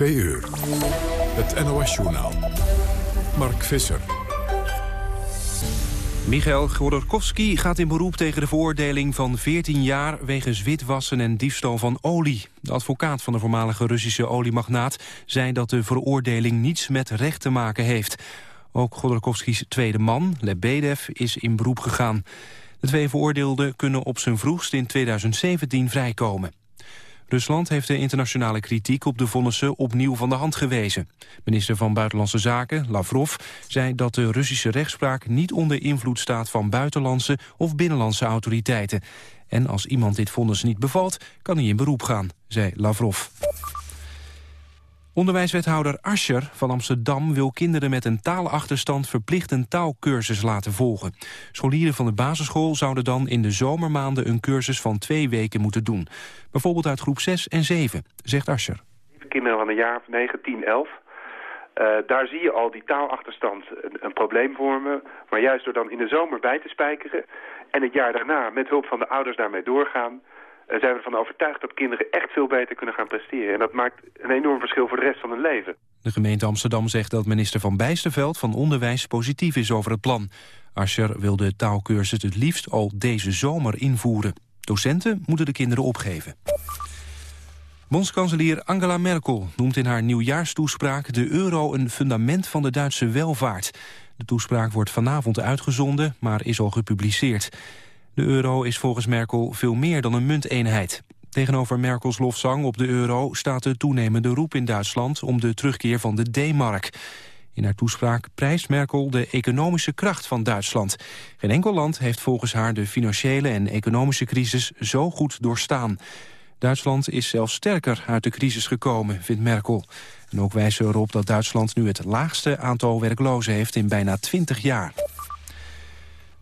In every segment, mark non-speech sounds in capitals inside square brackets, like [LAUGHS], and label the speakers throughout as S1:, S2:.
S1: 2 uur. Het NOS-journaal. Mark Visser.
S2: Michael Godorkovsky gaat in beroep tegen de veroordeling van 14 jaar... wegens witwassen en diefstal van olie. De advocaat van de voormalige Russische oliemagnaat... zei dat de veroordeling niets met recht te maken heeft. Ook Godorkovskys tweede man, Lebedev, is in beroep gegaan. De twee veroordeelden kunnen op zijn vroegst in 2017 vrijkomen. Rusland heeft de internationale kritiek op de vonnissen opnieuw van de hand gewezen. Minister van Buitenlandse Zaken, Lavrov, zei dat de Russische rechtspraak niet onder invloed staat van buitenlandse of binnenlandse autoriteiten. En als iemand dit vonnis niet bevalt, kan hij in beroep gaan, zei Lavrov. Onderwijswethouder Ascher van Amsterdam wil kinderen met een taalachterstand verplicht een taalkursus laten volgen. Scholieren van de basisschool zouden dan in de zomermaanden een cursus van twee weken moeten doen. Bijvoorbeeld uit groep 6 en 7, zegt Ascher.
S3: Kinderen van een jaar of 9, 10, 11. daar zie je al die taalachterstand een, een probleem vormen. Maar juist door dan in de zomer bij te spijkeren en het jaar daarna met hulp van de ouders daarmee doorgaan zijn we ervan overtuigd dat kinderen echt veel beter kunnen gaan presteren. En dat maakt een enorm verschil voor de rest van hun leven.
S2: De gemeente Amsterdam zegt dat minister Van Bijsterveld van Onderwijs positief is over het plan. Ascher wil de taalkursus het liefst al deze zomer invoeren. Docenten moeten de kinderen opgeven. Bondskanselier Angela Merkel noemt in haar nieuwjaarstoespraak de euro een fundament van de Duitse welvaart. De toespraak wordt vanavond uitgezonden, maar is al gepubliceerd. De euro is volgens Merkel veel meer dan een munteenheid. Tegenover Merkels lofzang op de euro staat de toenemende roep in Duitsland om de terugkeer van de D-mark. In haar toespraak prijst Merkel de economische kracht van Duitsland. Geen enkel land heeft volgens haar de financiële en economische crisis zo goed doorstaan. Duitsland is zelfs sterker uit de crisis gekomen, vindt Merkel. En ook wijst ze erop dat Duitsland nu het laagste aantal werklozen heeft in bijna 20 jaar.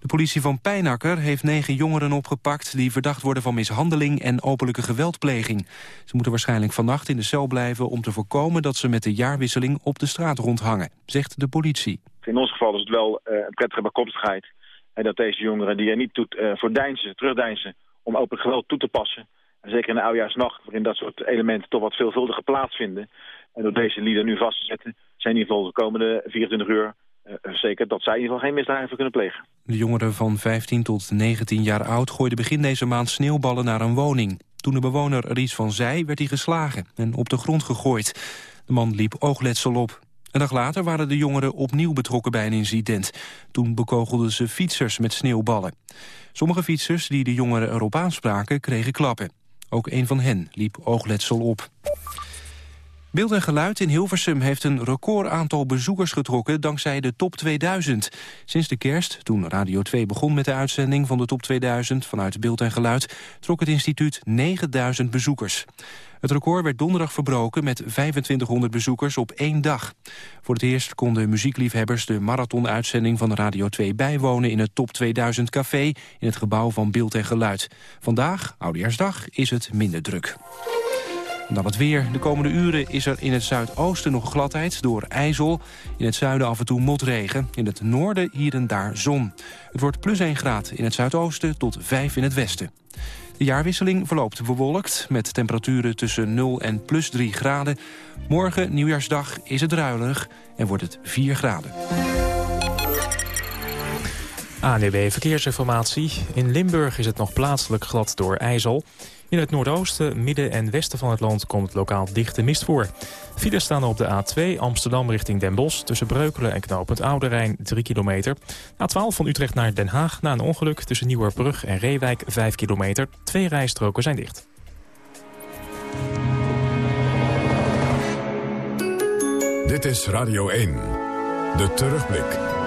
S2: De politie van Pijnakker heeft negen jongeren opgepakt... die verdacht worden van mishandeling en openlijke geweldpleging. Ze moeten waarschijnlijk vannacht in de cel blijven... om te voorkomen dat ze met de jaarwisseling op de straat rondhangen, zegt de politie.
S4: In ons geval is het wel uh, een prettige bijkomstigheid... En dat deze jongeren die er niet toe, uh, voor deinzen, terugdeinzen... om openlijk geweld toe te passen... En zeker in de oudjaarsnacht, waarin dat soort elementen toch wat veelvuldiger plaatsvinden... en door deze lieden nu vast te zetten... zijn in ieder geval de komende 24 uur zeker dat zij in ieder geval geen misdrijven kunnen plegen.
S2: De jongeren van 15 tot 19 jaar oud gooiden begin deze maand sneeuwballen naar een woning. Toen de bewoner er iets van zei, werd hij geslagen en op de grond gegooid. De man liep oogletsel op. Een dag later waren de jongeren opnieuw betrokken bij een incident. Toen bekogelden ze fietsers met sneeuwballen. Sommige fietsers die de jongeren erop aanspraken kregen klappen. Ook een van hen liep oogletsel op. Beeld en Geluid in Hilversum heeft een record aantal bezoekers getrokken dankzij de Top 2000. Sinds de kerst, toen Radio 2 begon met de uitzending van de Top 2000 vanuit Beeld en Geluid, trok het instituut 9000 bezoekers. Het record werd donderdag verbroken met 2500 bezoekers op één dag. Voor het eerst konden muziekliefhebbers de marathonuitzending van Radio 2 bijwonen in het Top 2000 Café in het gebouw van Beeld en Geluid. Vandaag, Oudejaarsdag, is het minder druk. Dan het weer. De komende uren is er in het zuidoosten nog gladheid door ijzel. In het zuiden af en toe motregen. In het noorden hier en daar zon. Het wordt plus 1 graad in het zuidoosten tot 5 in het westen. De jaarwisseling verloopt bewolkt met temperaturen tussen 0 en plus 3 graden. Morgen, nieuwjaarsdag, is het druilig en wordt het 4 graden.
S5: ANWB Verkeersinformatie. In Limburg is het nog plaatselijk glad door ijzel. In het noordoosten, midden en westen van het land komt lokaal dichte mist voor. Files staan op de A2 Amsterdam richting Den Bosch... tussen Breukelen en knooppunt Oude Rijn 3 kilometer. A12 van Utrecht naar Den Haag na een ongeluk... tussen Nieuwerbrug en Reewijk 5 kilometer. Twee rijstroken zijn dicht.
S1: Dit is Radio 1. De terugblik.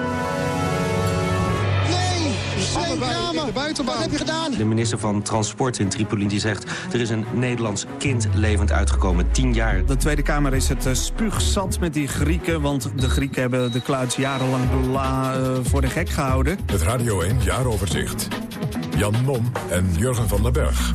S6: Wat heb je gedaan?
S7: De minister van Transport in Tripoli die zegt... er is een Nederlands kind levend uitgekomen, tien jaar.
S8: De Tweede Kamer is het uh, spuugzat met die Grieken... want de Grieken hebben de kluits jarenlang uh, voor de gek gehouden.
S1: Het Radio 1 Jaaroverzicht. Jan Mom en Jurgen van den Berg.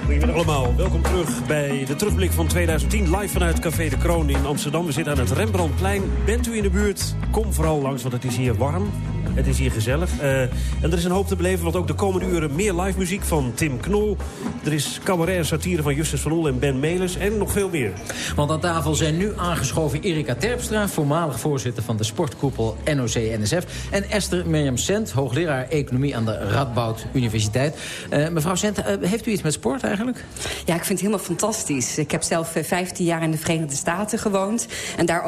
S9: Goedemiddag allemaal. Welkom terug bij de terugblik van 2010. Live vanuit Café de Kroon in Amsterdam. We zitten aan het Rembrandtplein. Bent u in de buurt? Kom vooral langs, want het is hier warm. Het is hier gezellig. Uh, en er is een hoop te beleven, want ook de komende uren meer live muziek van Tim Knol. Er is cabaret en satire van Justus van Oel en Ben Melis en nog veel meer.
S6: Want aan tafel zijn nu aangeschoven Erika Terpstra... voormalig voorzitter van de sportkoepel NOC-NSF... en Esther Mirjam Sent, hoogleraar economie aan de Radboud Universiteit. Uh, mevrouw Sent, uh, heeft u iets met sport eigenlijk?
S10: Ja, ik vind het helemaal fantastisch. Ik heb zelf 15 jaar in de Verenigde Staten gewoond. En daar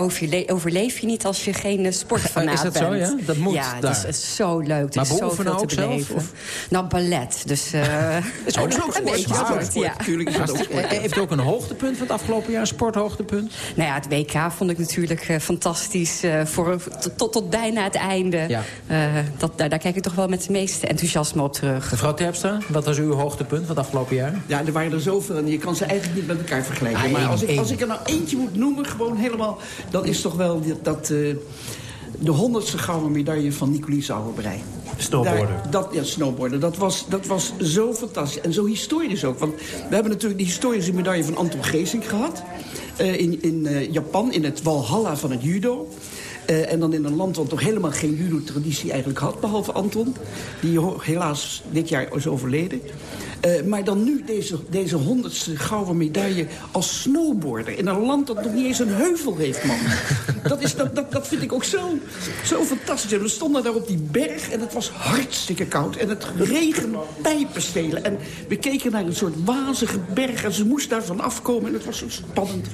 S10: overleef je niet als je geen sportfanaat
S6: bent. [LAUGHS] Is dat zo, ja? Dat moet
S10: Ja,
S6: daar.
S10: Dat is zo leuk.
S6: Maar
S10: is zoveel
S6: ook
S10: te beleven.
S6: zelf?
S10: Nou, ballet. Dus, uh, [LAUGHS]
S6: is ook. [LAUGHS]
S10: Een beetje sport, ja.
S6: Natuurlijk is ook [LAUGHS] sport. Heeft u ook een hoogtepunt van het afgelopen jaar, een sporthoogtepunt?
S10: Nou ja, het WK vond ik natuurlijk uh, fantastisch. Uh, voor, tot, tot bijna het einde.
S6: Ja.
S10: dat, daar, daar kijk ik toch wel met het meeste enthousiasme op terug.
S6: Mevrouw Terpstra, wat was uw hoogtepunt van het afgelopen jaar?
S11: Ja, er waren er zoveel en je kan ze eigenlijk niet met elkaar vergelijken. Ah, maar als ik, als ik er nou eentje moet noemen, gewoon helemaal... dan is toch wel dat... dat de honderdste gouden medaille van Nicolie Sauerbrei.
S9: Snowboarden.
S11: Daar, dat, ja, snowboarden. Dat was, dat was zo fantastisch. En zo historisch ook. Want we hebben natuurlijk de historische medaille van Anton Geesink gehad. Uh, in in uh, Japan, in het Walhalla van het judo. Uh, en dan in een land wat toch helemaal geen judo-traditie eigenlijk had... behalve Anton, die helaas dit jaar is overleden. Uh, maar dan nu deze, deze honderdste gouden medaille als snowboarder... in een land dat nog niet eens een heuvel heeft, man. [LAUGHS] dat, is, dat, dat, dat vind ik ook zo, zo fantastisch. En we stonden daar op die berg en het was hartstikke koud. En het regende pijpenstelen. En we keken naar een soort wazige berg en ze moest daarvan afkomen. En het was zo spannend.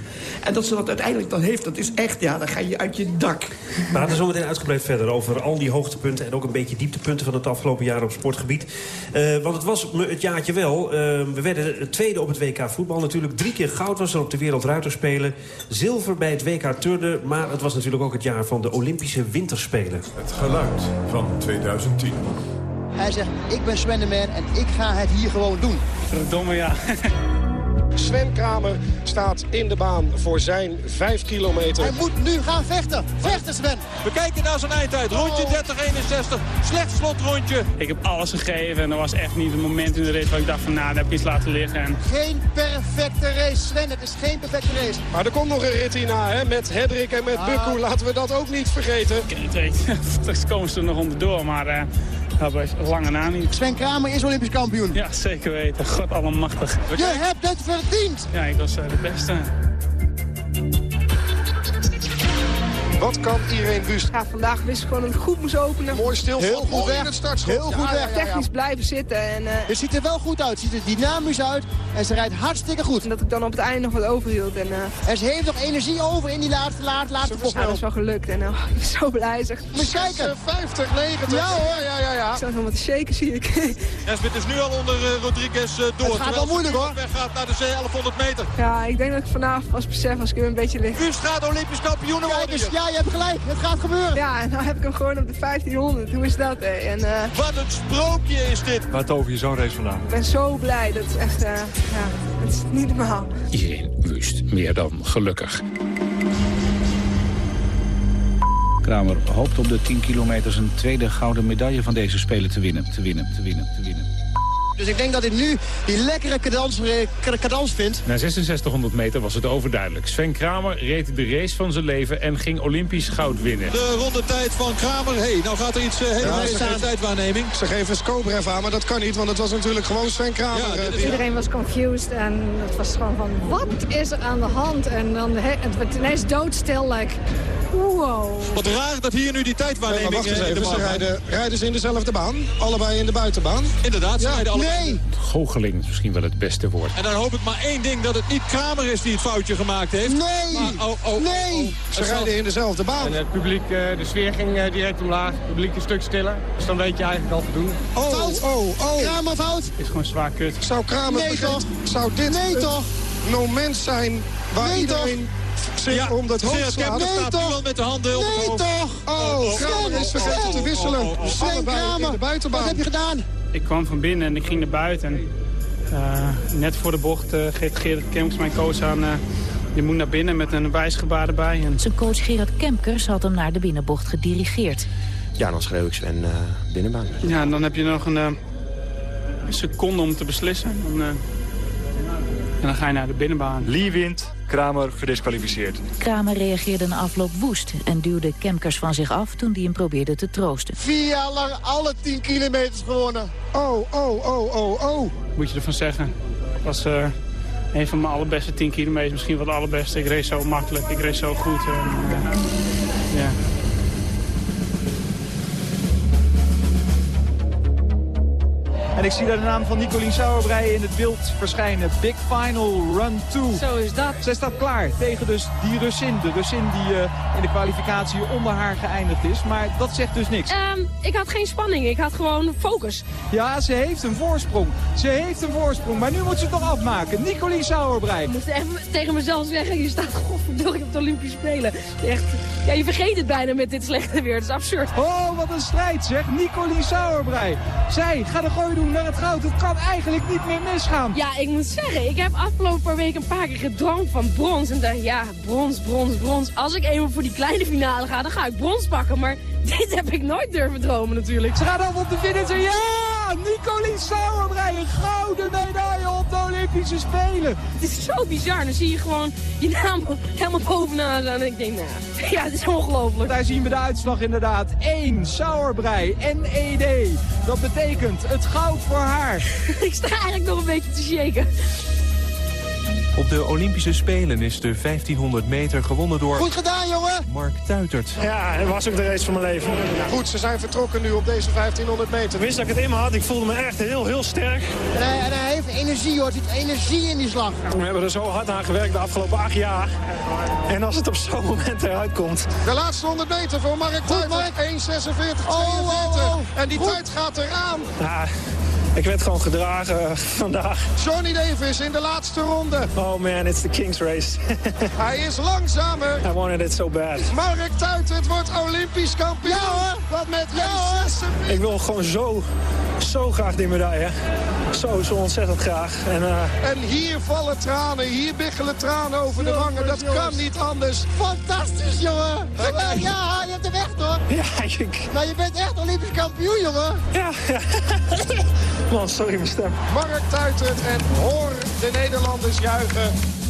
S11: En dat ze dat uiteindelijk dan heeft, dat is echt... ja, dan ga je uit je dak.
S9: We praten zo meteen uitgebreid verder over al die hoogtepunten... en ook een beetje dieptepunten van het afgelopen jaar op sportgebied. Uh, want het was het jaartje wel. Uh, we werden tweede op het WK voetbal. Natuurlijk drie keer goud was er op de Wereldruiterspelen. Zilver bij het WK turnen. Maar het was natuurlijk ook het jaar van de Olympische Winterspelen.
S1: Het geluid van 2010.
S12: Hij zegt, ik ben Sven de Man en ik ga het hier gewoon doen.
S13: Verdomme ja. [LAUGHS]
S14: Sven Kramer staat in de baan voor zijn 5 kilometer.
S12: Hij moet nu gaan vechten. Vechten Sven.
S15: We kijken naar zijn eindtijd. Rondje 30-61. Slecht slotrondje.
S13: Ik heb alles gegeven en er was echt niet een moment in de race waar ik dacht van nou, dat heb ik iets laten liggen. En...
S12: Geen perfecte race Sven, het is geen perfecte race.
S14: Maar er komt nog een rit hierna hè, met Hedrick en met ah. Bukku. Laten we dat ook niet vergeten. [LAUGHS]
S13: Straks komen ze er nog onderdoor, maar... Uh... Dat was lange na niet.
S12: Sven Kramer is Olympisch kampioen.
S13: Ja, zeker weten. God allemachtig.
S12: Je hebt het
S13: Ja, ik was uh, de beste.
S14: Wat kan Irene Wust?
S16: Ja, vandaag wist ik gewoon dat ik goed moest openen.
S14: Mooi stil.
S12: Heel goed weg.
S14: het startschot.
S12: Heel goed
S16: ja,
S12: weg.
S16: Technisch blijven zitten. En, uh...
S12: Het ziet er wel goed uit. Het ziet er dynamisch uit. En ze rijdt hartstikke goed.
S16: En dat ik dan op het einde nog wat overhield. En, uh...
S12: En ze heeft nog energie over in die laatste, laatste, laatste bocht.
S16: Ja, dat is wel gelukt. En uh, [LAUGHS] ik ben zo blij. Zeg.
S12: Moet je kijken.
S14: 50, 90.
S12: Ja hoor. Ja, ja, ja.
S16: Ik sta nog wat te shaken, zie ik. [LAUGHS]
S15: Nesbit is nu al onder Rodriguez door.
S12: Het gaat wel moeilijk hoor.
S15: weg gaat naar de 1100 meter.
S16: Ja, ik denk dat ik vanavond pas besef als ik hem een beetje lig.
S15: Wust gaat Olympisch kampioen worden.
S12: Ja, je hebt gelijk. Het gaat gebeuren.
S16: Ja, en nou heb ik hem gewoon op de 1500. Hoe is dat, hè? En, uh...
S15: Wat een sprookje is dit.
S17: Waar tover je zo'n race vandaan?
S16: Ik ben zo blij. Dat is echt, uh, ja, dat is niet normaal.
S18: Iedereen wust, meer dan gelukkig.
S19: Kramer hoopt op de 10 kilometer zijn tweede gouden medaille van deze Spelen te winnen. Te winnen, te winnen, te winnen.
S12: Dus ik denk dat hij nu die lekkere cadans, cadans vindt.
S18: Na 6600 meter was het overduidelijk. Sven Kramer reed de race van zijn leven en ging Olympisch goud winnen.
S15: De rondetijd van Kramer. hey, nou gaat er iets uh, helemaal ja, in de tijdwaarneming.
S14: Ze geven Skobrev aan, maar dat kan niet, want het was natuurlijk gewoon Sven Kramer. Ja,
S16: uh, Iedereen was confused en het was gewoon van, wat is er aan de hand? En dan het werd ineens doodstil, like... Wow.
S15: Wat raar dat hier nu die tijdwaarneming...
S14: Nee, maar wacht eens even, ze rijden, rijden ze in dezelfde baan? Allebei in de buitenbaan?
S15: Inderdaad, ze
S14: ja,
S15: rijden allebei.
S14: Nee!
S18: Goocheling is misschien wel het beste woord.
S15: En dan hoop ik maar één ding, dat het niet Kramer is die het foutje gemaakt heeft.
S14: Nee!
S15: Maar, oh, oh,
S14: nee!
S15: Oh, oh.
S14: Ze rijden in dezelfde baan.
S17: En het publiek, de sfeer ging direct omlaag. Het publiek een stuk stiller. Dus dan weet je eigenlijk al voldoende.
S14: Oh,
S12: fout.
S14: oh, oh.
S12: Kramer fout.
S13: Is gewoon zwaar kut.
S14: Zou Kramer...
S12: Nee, toch?
S14: Zou dit
S12: nee, toch?
S14: moment zijn waar
S12: nee,
S14: iedereen...
S12: Toch?
S14: zich ja, om dat hoofd slaat.
S12: Nee,
S15: staat
S12: toch?
S15: nu met de handen op
S12: nee, toch?
S14: Oh, oh, Kramer is vergeten te wisselen.
S12: Sven Kramer, wat heb je gedaan?
S13: Ik kwam van binnen en ik ging naar buiten. En, uh, net voor de bocht uh, geeft Gerrit Kemkers mijn coach aan... Uh, je moet naar binnen met een wijsgebaar erbij. En...
S20: Zijn coach Gerard Kemkers had hem naar de binnenbocht gedirigeerd.
S21: Ja, dan schreeuw ik Sven binnenbaan.
S13: Ja, en dan heb je nog een, seconde om te beslissen. Dan, en dan ga je naar de binnenbaan.
S17: Lee wint,
S22: Kramer gedisqualificeerd.
S20: Kramer reageerde na afloop woest en duwde Kemkers van zich af toen die hem probeerde te troosten.
S12: Vier jaar lang alle 10 kilometers gewonnen.
S17: Oh, oh, oh, oh, oh.
S13: Moet je ervan zeggen. Het was uh, een van mijn allerbeste 10 kilometers. Misschien wel de allerbeste. Ik race zo makkelijk. Ik race zo goed. En, uh,
S23: En ik zie daar de naam van Nicolien Sauerbrei in het beeld verschijnen. Big Final Run 2.
S24: Zo is dat.
S23: Zij staat klaar tegen dus die Russin. De Russin die uh, in de kwalificatie onder haar geëindigd is. Maar dat zegt dus niks.
S24: Um, ik had geen spanning. Ik had gewoon focus.
S23: Ja, ze heeft een voorsprong. Ze heeft een voorsprong. Maar nu moet ze het nog afmaken. Nicolien Sauerbrei.
S24: Ik moest even tegen mezelf zeggen. Je staat [LAUGHS] godverdomme op de Olympische Spelen. Echt, ja, je vergeet het bijna met dit slechte weer. Het is absurd.
S23: Oh, wat een strijd zeg. Nicolien Sauerbrei. Zij gaat de gooi doen naar het goud. Het kan eigenlijk niet meer misgaan.
S24: Ja, ik moet zeggen, ik heb afgelopen week een paar keer gedroomd van brons. En dacht, ja, brons, brons, brons. Als ik eenmaal voor die kleine finale ga, dan ga ik brons pakken. Maar [LAUGHS] dit heb ik nooit durven dromen natuurlijk.
S23: Ze gaat af op de finish ja! Nicolien Sauerbrei, een gouden medaille op de Olympische Spelen.
S24: Het is zo bizar. Dan zie je gewoon je naam helemaal bovenaan staan. En ik denk, nou, ja, het is ongelooflijk.
S23: Daar zien we de uitslag inderdaad. 1, Sauerbrei, NED. Dat betekent het goud voor haar. [LAUGHS]
S24: ik sta eigenlijk nog een beetje te shaken.
S2: Op de Olympische Spelen is de 1500 meter gewonnen door...
S12: Goed gedaan, jongen!
S2: Mark Tuitert.
S17: Ja, het was ook de race van mijn leven.
S14: Goed, ze zijn vertrokken nu op deze 1500 meter.
S17: Ik wist dat ik het in me had. Ik voelde me echt heel, heel sterk.
S12: En hij, en hij heeft energie, hoor. Hij heeft energie in die slag.
S17: We hebben er zo hard aan gewerkt de afgelopen acht jaar. En als het op zo'n moment eruit komt...
S14: De laatste 100 meter voor Mark Tuitert. 1.46, 42. Oh, oh, oh. En die Goed. tijd gaat eraan.
S17: Ja, ik werd gewoon gedragen [LAUGHS] vandaag.
S14: Johnny Davis in de laatste ronde.
S17: Oh man, it's the King's race. [LAUGHS]
S14: Hij is langzamer.
S17: I wanted it so bad.
S14: Mark Tuitert wordt Olympisch kampioen. Ja hoor. Wat met ja,
S17: Ik wil gewoon zo, zo graag die medaille. Zo, zo ontzettend graag. En, uh...
S14: en hier vallen tranen, hier biggelen tranen over de wangen. Dat kan niet anders.
S12: Fantastisch, jongen. Ja, je hebt de weg, toch?
S17: Ja, ik...
S12: Nou, je bent echt Olympisch kampioen, jongen.
S17: Ja, [LAUGHS] stem.
S14: Mark Tuitert en hoor de Nederlanders juichen.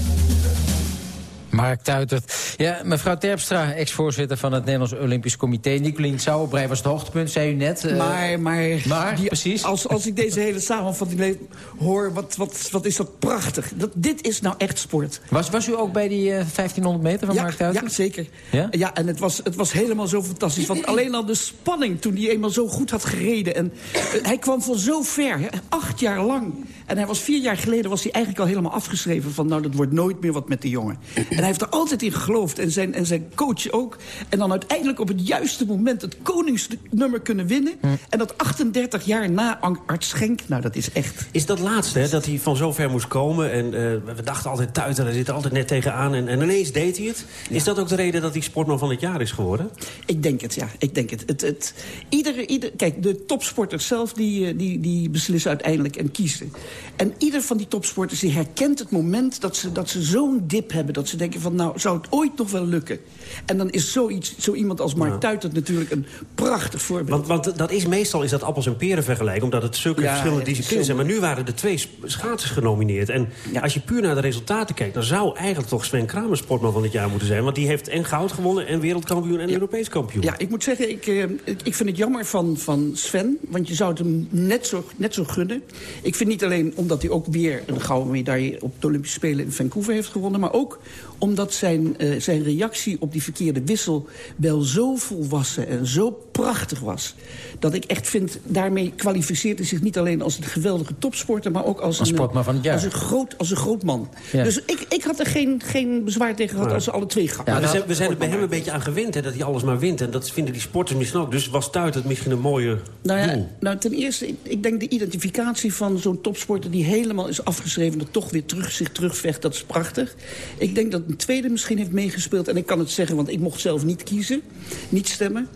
S6: Mark Tuitert. Ja, mevrouw Terpstra, ex-voorzitter van het Nederlands Olympisch Comité. Nicolien Sauerbrei was het hoogtepunt, zei u net.
S11: Uh, maar, maar,
S6: maar
S11: die,
S6: precies.
S11: Als, als ik deze hele samenvatting hoor, wat, wat, wat is dat prachtig. Dat, dit is nou echt sport.
S6: Was, was u ook bij die uh, 1500 meter van
S11: ja,
S6: Mark Tuitert?
S11: Ja, zeker. Ja, ja en het was, het was helemaal zo fantastisch. Want alleen al de spanning toen hij eenmaal zo goed had gereden. En uh, hij kwam van zo ver, hè, acht jaar lang. En hij was vier jaar geleden was hij eigenlijk al helemaal afgeschreven... van nou, dat wordt nooit meer wat met de jongen. En hij heeft er altijd in geloofd. En zijn, en zijn coach ook. En dan uiteindelijk op het juiste moment het koningsnummer kunnen winnen. Hm. En dat 38 jaar na Art Schenk. Nou, dat is echt...
S9: Is dat laatste, hè, dat hij van zo ver moest komen. En uh, we dachten altijd thuis, hij zit er altijd net tegenaan. En, en ineens deed hij het. Ja. Is dat ook de reden dat hij sportman van het jaar is geworden?
S11: Ik denk het, ja. Ik denk het. het, het iedere, ieder, kijk, de topsporters zelf die, die, die beslissen uiteindelijk en kiezen. En ieder van die topsporters die herkent het moment dat ze, dat ze zo'n dip hebben. Dat ze denken van, nou, zou het ooit nog wel lukken? En dan is zoiets, zo iemand als Mark ja. Tuitert natuurlijk een prachtig voorbeeld.
S9: Want, want dat is meestal is dat appels en peren vergelijken... omdat het zulke ja, verschillende disciplines zijn. Maar nu waren er twee schaatsers genomineerd. En ja. als je puur naar de resultaten kijkt... dan zou eigenlijk toch Sven Kramer sportman van het jaar moeten zijn. Want die heeft en goud gewonnen en wereldkampioen en Europees kampioen.
S11: Ja, ik moet zeggen, ik, uh, ik vind het jammer van, van Sven. Want je zou het hem net zo, net zo gunnen. Ik vind niet alleen omdat hij ook weer een gouden medaille... op de Olympische Spelen in Vancouver heeft gewonnen... maar ook omdat zijn, uh, zijn reactie op die verkeerde wissel wel zo volwassen en zo prachtig was... dat ik echt vind, daarmee kwalificeert hij zich niet alleen als een geweldige topsporter... maar ook als,
S6: als
S11: een,
S6: sportman van het jaar.
S11: Als een groot, als een groot man. Ja. Dus ik, ik had er geen, geen bezwaar tegen gehad als ze alle twee gaan.
S9: Ja, we zijn, we zijn er bij hem een beetje aan gewend, hè, dat hij alles maar wint. En dat vinden die sporters misschien ook. Dus was Tuit misschien een mooie
S11: nou ja,
S9: doel?
S11: Nou, ten eerste, ik, ik denk de identificatie van zo'n topsporter... die helemaal is afgeschreven, dat toch weer terug, zich terugvecht, dat is prachtig. Ik denk dat een tweede misschien heeft meegespeeld. En ik kan het zeggen, want ik mocht zelf niet kiezen. Niet stemmen.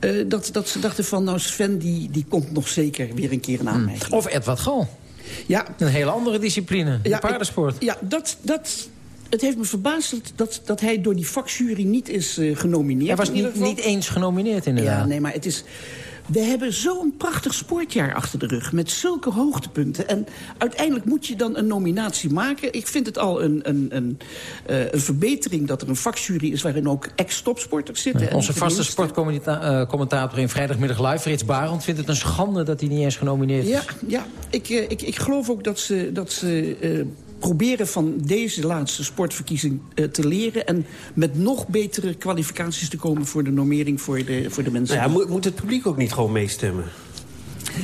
S11: Uh, dat, dat ze dachten van, nou Sven, die, die komt nog zeker weer een keer in aanmerking.
S6: Of Edward Gal.
S11: Ja.
S6: Een hele andere discipline, de ja, paardensport.
S11: Ik, ja, dat... dat het heeft me verbaasd dat, dat hij door die vakjury niet is uh, genomineerd.
S6: Hij was niet, niet eens genomineerd, inderdaad.
S11: Ja, nee, maar het is... we hebben zo'n prachtig sportjaar achter de rug... met zulke hoogtepunten. En uiteindelijk moet je dan een nominatie maken. Ik vind het al een, een, een, uh, een verbetering dat er een vakjury is... waarin ook ex-topsporters zitten.
S6: Ja, onze vaste sportcommentator in Vrijdagmiddag Live... Frits Barend vindt het een schande dat hij niet eens genomineerd is.
S11: Ja, ja ik, uh, ik, ik geloof ook dat ze... Dat ze proberen van deze laatste sportverkiezing uh, te leren... en met nog betere kwalificaties te komen voor de normering voor de, voor de mensen.
S9: Nou ja, moet het publiek ook niet gewoon meestemmen?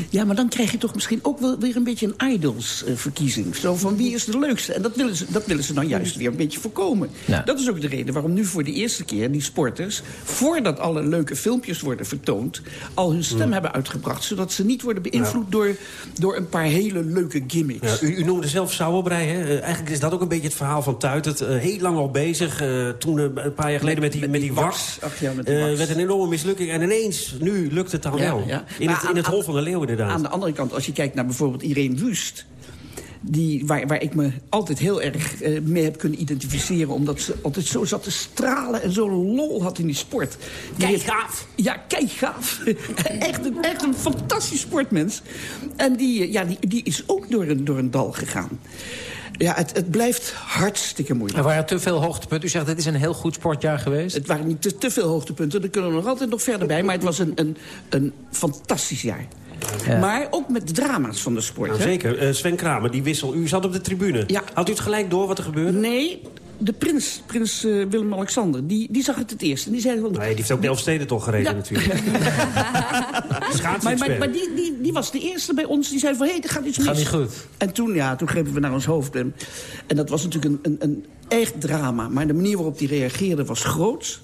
S11: Ja, maar dan krijg je toch misschien ook wel weer een beetje een idols-verkiezing. Zo van wie is de leukste? En dat willen ze, dat willen ze nou juist weer een beetje voorkomen. Ja. Dat is ook de reden waarom nu voor de eerste keer die sporters... voordat alle leuke filmpjes worden vertoond... al hun stem mm. hebben uitgebracht. Zodat ze niet worden beïnvloed ja. door, door een paar hele leuke gimmicks.
S9: Ja, u, u, noemde zelf Sauerbrei. Hè? Uh, eigenlijk is dat ook een beetje het verhaal van Tuitert. Uh, heel lang al bezig. toen een paar jaar geleden met die, met, met die wax. Ach, ja, met die wax. werd een enorme mislukking. En ineens, nu lukt het dan wel. In het, in het Hol van de Leeuw inderdaad.
S11: Aan de andere kant, als je kijkt naar bijvoorbeeld Irene Wust... Die, waar, waar ik me altijd heel erg uh, mee heb kunnen identificeren... omdat ze altijd zo zat te stralen en zo lol had in die sport.
S9: Kijk gaaf!
S11: Ja, kijk gaaf. [LAUGHS] echt, een, echt een fantastisch sportmens. En die, ja, die, die is ook door een, door een dal gegaan. Ja, het, het blijft hartstikke moeilijk.
S6: Er waren te veel hoogtepunten. U zegt, het is een heel goed sportjaar geweest.
S11: Het waren niet te, te veel hoogtepunten. Er kunnen we nog altijd nog verder bij. Maar het was een, een, een fantastisch jaar. Ja. Maar ook met de drama's van de sport.
S9: Nou, zeker. Uh, Sven Kramer, die wissel. U zat op de tribune.
S11: Ja.
S9: Had u het gelijk door wat er gebeurde?
S11: Nee, de prins, prins uh, Willem-Alexander, die, die zag het het eerst. En die zei van,
S9: nee, die heeft ook de Elfsteden toch gereden ja. natuurlijk. [LAUGHS] [LAUGHS]
S11: maar maar, maar die, die, die was de eerste bij ons. Die zei van, hé, hey, er gaat iets mis.
S6: Gaat niet goed.
S11: En toen, ja, toen grepen we naar ons hoofd. En, en dat was natuurlijk een, een, een echt drama. Maar de manier waarop die reageerde was groots.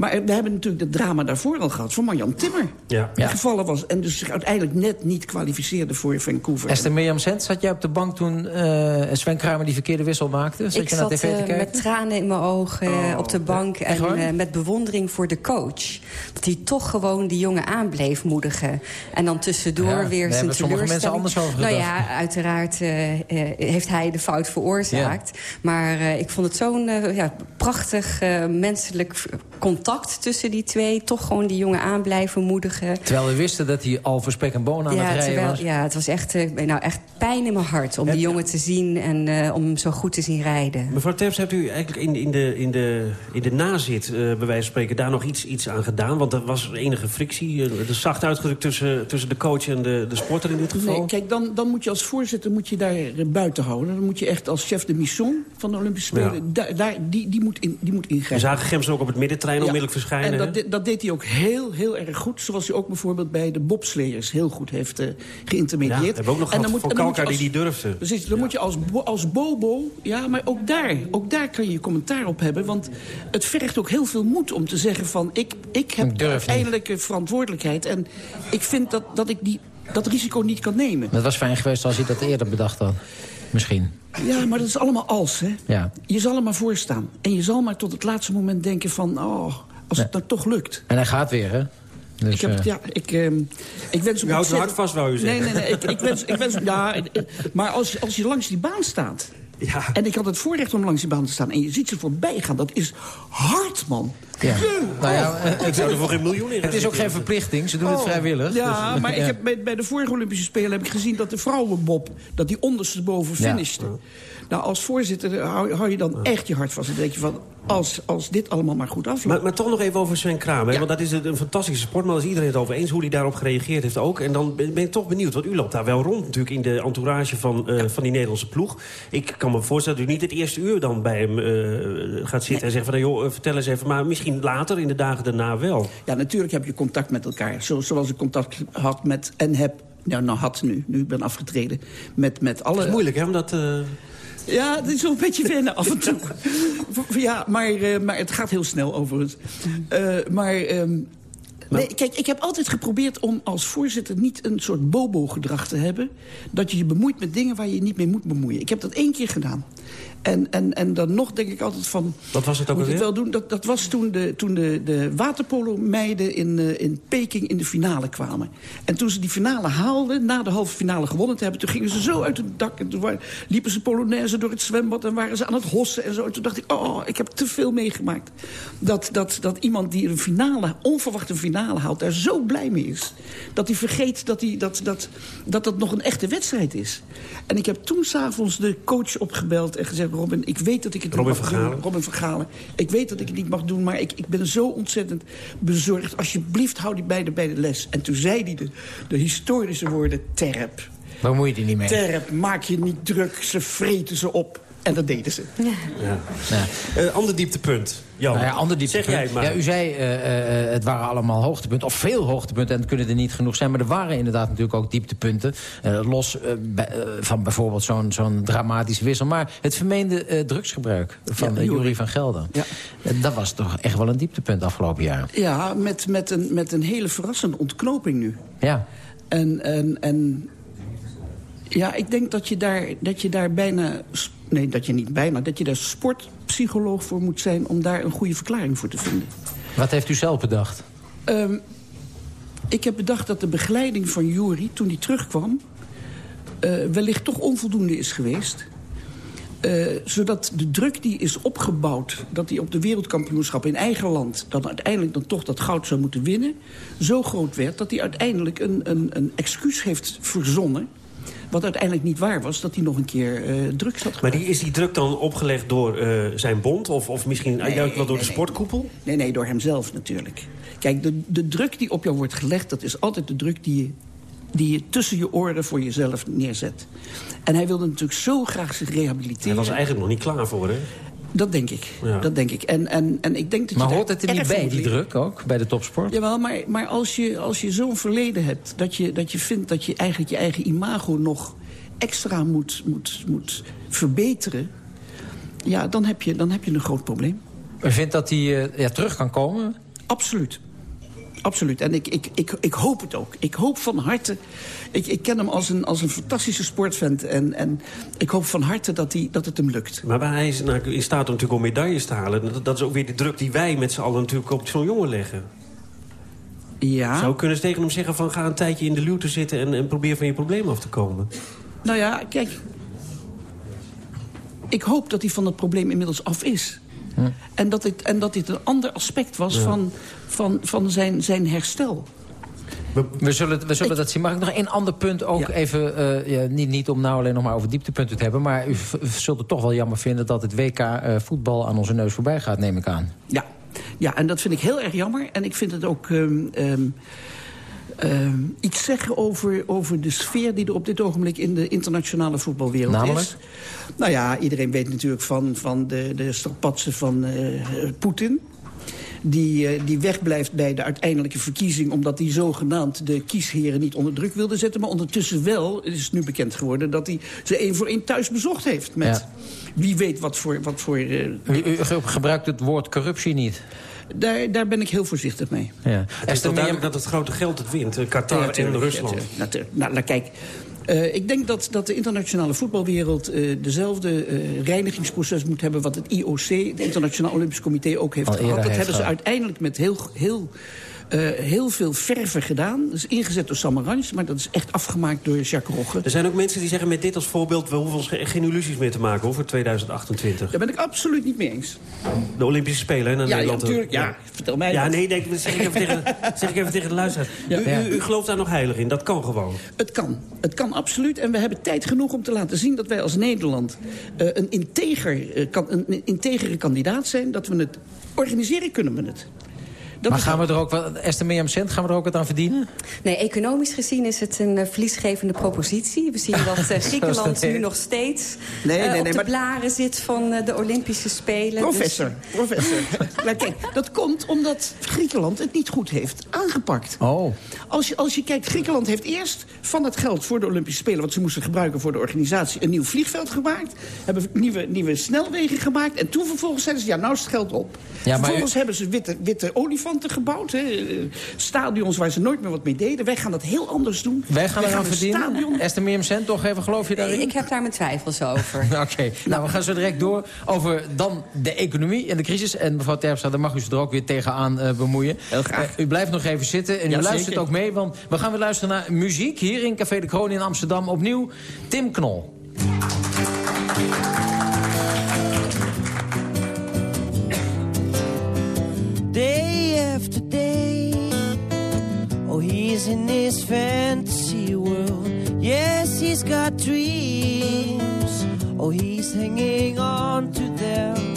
S11: Maar we hebben natuurlijk het drama daarvoor al gehad van Marjan Timmer.
S9: Ja.
S11: Die gevallen was en dus zich uiteindelijk net niet kwalificeerde voor Vancouver.
S6: Esther Mirjam Sent, zat jij op de bank toen uh, Sven Kramer die verkeerde wissel maakte? Zat
S10: ik
S6: je naar
S10: zat
S6: tv te kijken?
S10: met tranen in mijn ogen oh, op de bank. En uh, met bewondering voor de coach. Dat hij toch gewoon die jongen aan bleef moedigen. En dan tussendoor ja, weer zijn
S6: sommige mensen anders over gedacht.
S10: Nou ja, uiteraard uh, heeft hij de fout veroorzaakt. Ja. Maar ik vond het zo'n ja, prachtig menselijk contact tussen die twee. Toch gewoon die jongen aan blijven moedigen.
S6: Terwijl we wisten dat hij al voor spek en bonen aan
S10: ja,
S6: het rijden
S10: terwijl,
S6: was.
S10: Ja, het was echt, nou, echt pijn in mijn hart om ja, die jongen te zien... en uh, om hem zo goed te zien rijden.
S9: Mevrouw Terps, hebt u eigenlijk in, in, de, in, de, in de nazit, uh, bij wijze van spreken... daar nog iets, iets aan gedaan? Want er was enige frictie, uh, zacht uitgedrukt... Tussen, tussen de coach en de, de sporter in dit geval?
S11: Nee, kijk, dan, dan moet je als voorzitter moet je daar buiten houden. Dan moet je echt als chef de mission van de Olympische Spelen... Ja. Daar, daar, die, die, moet in, die moet ingrijpen.
S9: We zagen Gems ook op het middentrein ja. verschijnen.
S11: En dat, de, dat deed hij ook heel, heel erg goed. Zoals hij ook bijvoorbeeld bij de bobsleers heel goed heeft uh, geïntermedieerd.
S9: Ja, we hebben ook nog en dan moet, van Kalkar die die durfde.
S11: Precies, dan ja. moet je als, als bobo... Ja, maar ook daar, ook daar kan je je commentaar op hebben. Want het vergt ook heel veel moed om te zeggen van... ik, ik heb
S6: ik
S11: uiteindelijke verantwoordelijkheid. En ik vind dat, dat ik die, dat risico niet kan nemen.
S6: Het was fijn geweest als je dat eerder bedacht had. Misschien.
S11: Ja, maar dat is allemaal als, hè?
S6: Ja.
S11: Je zal er maar voor staan. En je zal maar tot het laatste moment denken van... oh, als het dan toch lukt.
S6: En hij gaat weer, hè?
S11: Dus, ik heb het, ja, ik, uh, ik wens...
S9: Je houdt het hard vast, wou u zeggen.
S11: Nee, nee, nee, ik, ik wens... Ik wens ja, maar als, als je langs die baan staat...
S9: Ja.
S11: En ik had het voorrecht om langs die baan te staan. En je ziet ze voorbij gaan. Dat is hard, man.
S6: Ja. Nou ja,
S9: oh. ik zou er voor geen miljoen in
S6: Het is ook geen verplichting. Ze doen
S11: oh.
S6: het vrijwillig.
S11: Ja,
S6: dus,
S11: maar
S6: ja.
S11: Ik heb bij, bij de vorige Olympische Spelen heb ik gezien... dat de vrouwenbob, dat die ondersteboven finishte. Ja. Nou, als voorzitter hou, hou, je dan echt je hart vast. Dan denk je van, als, als dit allemaal maar goed afloopt.
S9: Maar, maar toch nog even over Sven Kramer. Ja. Want dat is een, fantastische sportman. Daar is iedereen het over eens hoe hij daarop gereageerd heeft ook. En dan ben ik toch benieuwd. Want u loopt daar wel rond natuurlijk in de entourage van, uh, ja. van die Nederlandse ploeg. Ik kan me voorstellen dat u niet het eerste uur dan bij hem uh, gaat zitten... Nee. en zeggen van, nou, joh, vertel eens even. Maar misschien later, in de dagen daarna wel.
S11: Ja, natuurlijk heb je contact met elkaar. Zo, zoals ik contact had met en heb... Nou, nou had nu, nu ik ben afgetreden. Met, met alle...
S9: Het is moeilijk, hè, omdat... Uh...
S11: Ja, het is wel een beetje wennen af en toe. [LAUGHS] ja, maar, uh, maar het gaat heel snel overigens. Uh, maar... Um, Nee, kijk, ik heb altijd geprobeerd om als voorzitter niet een soort bobo-gedrag te hebben. Dat je je bemoeit met dingen waar je je niet mee moet bemoeien. Ik heb dat één keer gedaan. En, en, en dan nog denk ik altijd van...
S9: Wat was het ook
S11: moet
S9: alweer?
S11: het wel doen? Dat, dat was toen de, toen de, de waterpolo-meiden in, eh, in Peking in de finale kwamen. En toen ze die finale haalden, na de halve finale gewonnen te hebben... toen gingen ze zo uit het dak en toen waren- liepen ze polonaise door het zwembad... en waren ze aan het hossen en zo. En toen dacht ik, oh, ik heb te veel meegemaakt. Dat, dat, dat iemand die een finale, onverwachte finale haalt... daar zo blij mee is. Dat hij vergeet dat, hij, dat, dat, dat dat nog een echte wedstrijd is. En ik heb toen s'avonds de coach opgebeld en gezegd... Robin, ik weet dat ik het
S9: Robin
S11: niet mag
S9: Vergalen.
S11: doen. Robin Vergalen. Ik weet dat ik het niet mag doen, maar ik, ik ben zo ontzettend bezorgd. Alsjeblieft, hou die beiden bij de les. En toen zei hij de, de historische woorden terp.
S6: Bemoei je er niet mee.
S11: Terp, maak je niet druk, ze vreten ze op. En dat deden ze.
S9: Ja. Eh, ander dieptepunt. Jan,
S6: Nou ja, ander dieptepunt.
S9: zeg jij maar.
S6: Ja, u zei, eh, eh, het waren allemaal hoogtepunten, of veel hoogtepunten... en het kunnen er niet genoeg zijn. Maar er waren inderdaad natuurlijk ook dieptepunten. eh, los bij- van bijvoorbeeld zo'n zo'n dramatische wissel. Maar het vermeende eh, drugsgebruik van
S11: Ja,
S6: ja,
S11: Jury.
S6: Van Gelder. Eh, dat was toch echt wel een dieptepunt afgelopen jaar.
S11: Ja, met, met, een, met een hele verrassende ontknoping nu.
S6: Ja.
S11: En, en, en ja, ik denk dat je daar, dat je daar bijna... Nee, dat je niet bijna, dat je daar sportpsycholoog voor moet zijn... om daar een goede verklaring voor te vinden.
S6: Wat heeft u zelf bedacht?
S11: Ehm, ik heb bedacht dat de begeleiding van Jury, toen hij terugkwam... eh, wellicht toch onvoldoende is geweest. Eh, zodat de druk die is opgebouwd... dat hij op de wereldkampioenschap in eigen land... dan uiteindelijk dan toch dat goud zou moeten winnen... zo groot werd dat hij uiteindelijk een, een, een excuus heeft verzonnen... wat uiteindelijk niet waar was, dat hij nog een keer eh drugs had
S9: Maar die, is die druk dan opgelegd door eh, zijn bond? Of, of misschien
S11: Nee,
S9: juist wel door de sportkoepel?
S11: Nee, nee, door hemzelf natuurlijk. Kijk, de, de druk die op jou wordt gelegd... dat is altijd de druk die je, die je tussen je oren voor jezelf neerzet. En hij wilde natuurlijk zo graag zich rehabiliteren.
S9: Hij was er eigenlijk nog niet klaar voor, hè?
S11: Dat denk ik.
S9: Ja.
S11: Dat denk ik. En, en, en ik denk dat
S6: Maar
S11: je
S6: hoort het er niet bij, die druk ook, bij de topsport?
S11: Jawel, maar, maar als je, als je zo'n verleden hebt... Dat je, dat je vindt dat je eigenlijk je eigen imago nog extra moet, moet, moet verbeteren... ja, dan heb, je, dan heb je een groot probleem.
S6: U vindt dat hij eh, ja, terug kan komen?
S11: Absoluut. Absoluut. En ik, ik, ik, ik hoop het ook. Ik hoop van harte... Ik, ik ken hem als een, als een fantastische sportvent. En, en ik hoop van harte dat, hij, dat het hem lukt.
S9: Maar waar hij is nou, in staat om natuurlijk om medailles te halen... Dat, dat is ook weer de druk die wij met z'n allen natuurlijk op zo'n jongen leggen.
S11: Ja.
S9: Zou kunnen eens tegen hem zeggen van... ga een tijdje in de luwte zitten en, en probeer van je probleem af te komen?
S11: Nou ja, kijk. Ik hoop dat hij van dat probleem inmiddels af is. En, dat dit, en dat dit een ander aspect was
S6: Ja.
S11: van, van, van zijn, zijn herstel.
S6: We zullen, we zullen dat zien. Mag ik nog één ander punt ook even... eh, ja, niet, niet om nou alleen nog maar over dieptepunten te hebben... maar u zult het toch wel jammer vinden... dat het WK eh, voetbal aan onze neus voorbij gaat, neem ik aan.
S11: Ja. ja, en dat vind ik heel erg jammer. En ik vind het ook ehm, ehm, ehm, iets zeggen over, over de sfeer... die er op dit ogenblik in de internationale voetbalwereld
S6: Namelijk?
S11: is. Nou ja, iedereen weet natuurlijk van, van de, de strapatsen van eh, Poetin... Die, eh, die wegblijft bij de uiteindelijke verkiezing... omdat hij zogenaamd de kiesheren niet onder druk wilde zetten. Maar ondertussen wel is het nu bekend geworden... dat hij ze één voor één thuis bezocht heeft. Met
S6: Ja.
S11: wie weet wat voor... Wat voor eh,
S6: U, u ge- gebruikt het woord corruptie niet.
S11: daar, daar ben ik heel voorzichtig mee.
S6: Ja.
S9: Het is
S6: Esther
S9: toch duidelijk dat het grote geld het wint. eh, Qatar
S11: Ja,
S9: en Rusland.
S11: ja, nou, nou, kijk, eh, ik denk dat, dat de internationale voetbalwereld... eh, dezelfde eh, reinigingsproces moet hebben... wat het IOC, het Internationaal Olympisch Comité, ook heeft
S6: Al
S11: gehad. Dat
S6: heeft
S11: hebben ze uiteindelijk met heel... heel eh, heel veel verven gedaan. Dat is ingezet door Samaranch, maar dat is echt afgemaakt door Jacques Rogge.
S9: Er zijn ook mensen die zeggen met dit als voorbeeld... we hoeven ons ge- geen illusies meer te maken hoor, voor 2028.
S11: Daar ben ik absoluut niet mee eens.
S9: De Olympische Spelen naar
S11: Ja, ja,
S9: Nederland.
S11: natuurlijk. Ja, vertel mij
S9: Ja,
S11: dat.
S9: nee, zeg ik even tegen, zeg ik even tegen de [LAUGHS] luisteraars.
S11: Ja.
S9: U, u, u gelooft daar nog heilig in, dat kan gewoon.
S11: Het kan. Het kan absoluut. En we hebben tijd genoeg om te laten zien dat wij als Nederland... eh, een, integer, eh, kan, een, een integere kandidaat zijn. Dat we het organiseren, kunnen we het. Dat
S6: maar gaan we er ook wel, Esther Mirjam Cent, gaan we er ook wat aan verdienen?
S10: Nee, economisch gezien is het een eh, verliesgevende propositie. We zien dat eh, [LAUGHS] Griekenland nu nog steeds
S11: Nee,
S10: eh,
S11: nee,
S10: op
S11: nee,
S10: de
S11: maar-
S10: blaren zit van de Olympische Spelen.
S11: Professor,
S10: Dus-
S11: professor. [LAUGHS] maar kijk, dat komt omdat Griekenland het niet goed heeft aangepakt.
S6: Oh.
S11: Als je, als je kijkt, Griekenland heeft eerst van het geld voor de Olympische Spelen... wat ze moesten gebruiken voor de organisatie, een nieuw vliegveld gemaakt. Hebben nieuwe, nieuwe snelwegen gemaakt. En toen vervolgens zeiden ze, ja, nou is het geld op.
S6: maar
S11: vervolgens hebben ze witte, witte olifant olifanten gebouwd. Hè. Eh, Stadions waar ze nooit meer wat mee deden. Wij gaan dat heel anders doen.
S6: Wij gaan
S11: Wij
S6: eraan
S11: een
S6: verdienen.
S11: stadion-
S6: Esther Mirjam Cent, toch even, geloof je daarin?
S10: Ik heb daar mijn twijfels over. [LAUGHS]
S6: Oké, nou we gaan zo direct door over dan de economie en de crisis. En mevrouw Terpstra, daar mag u zich er ook weer tegenaan eh, bemoeien. Heel graag. u blijft nog even zitten en u luistert
S11: zeker.
S6: ook mee. Want we gaan weer luisteren naar muziek hier in Café de Kroon in Amsterdam. Opnieuw Tim Knol.
S22: day In his fantasy world. Yes, he's got dreams. Oh, he's hanging on to them.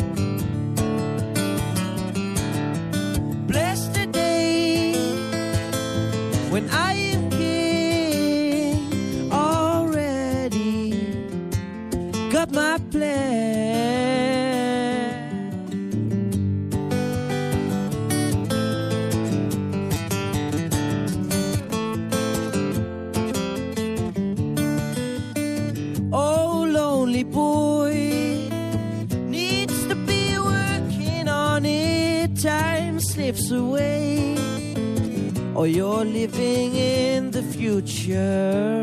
S22: Or you're living in the future.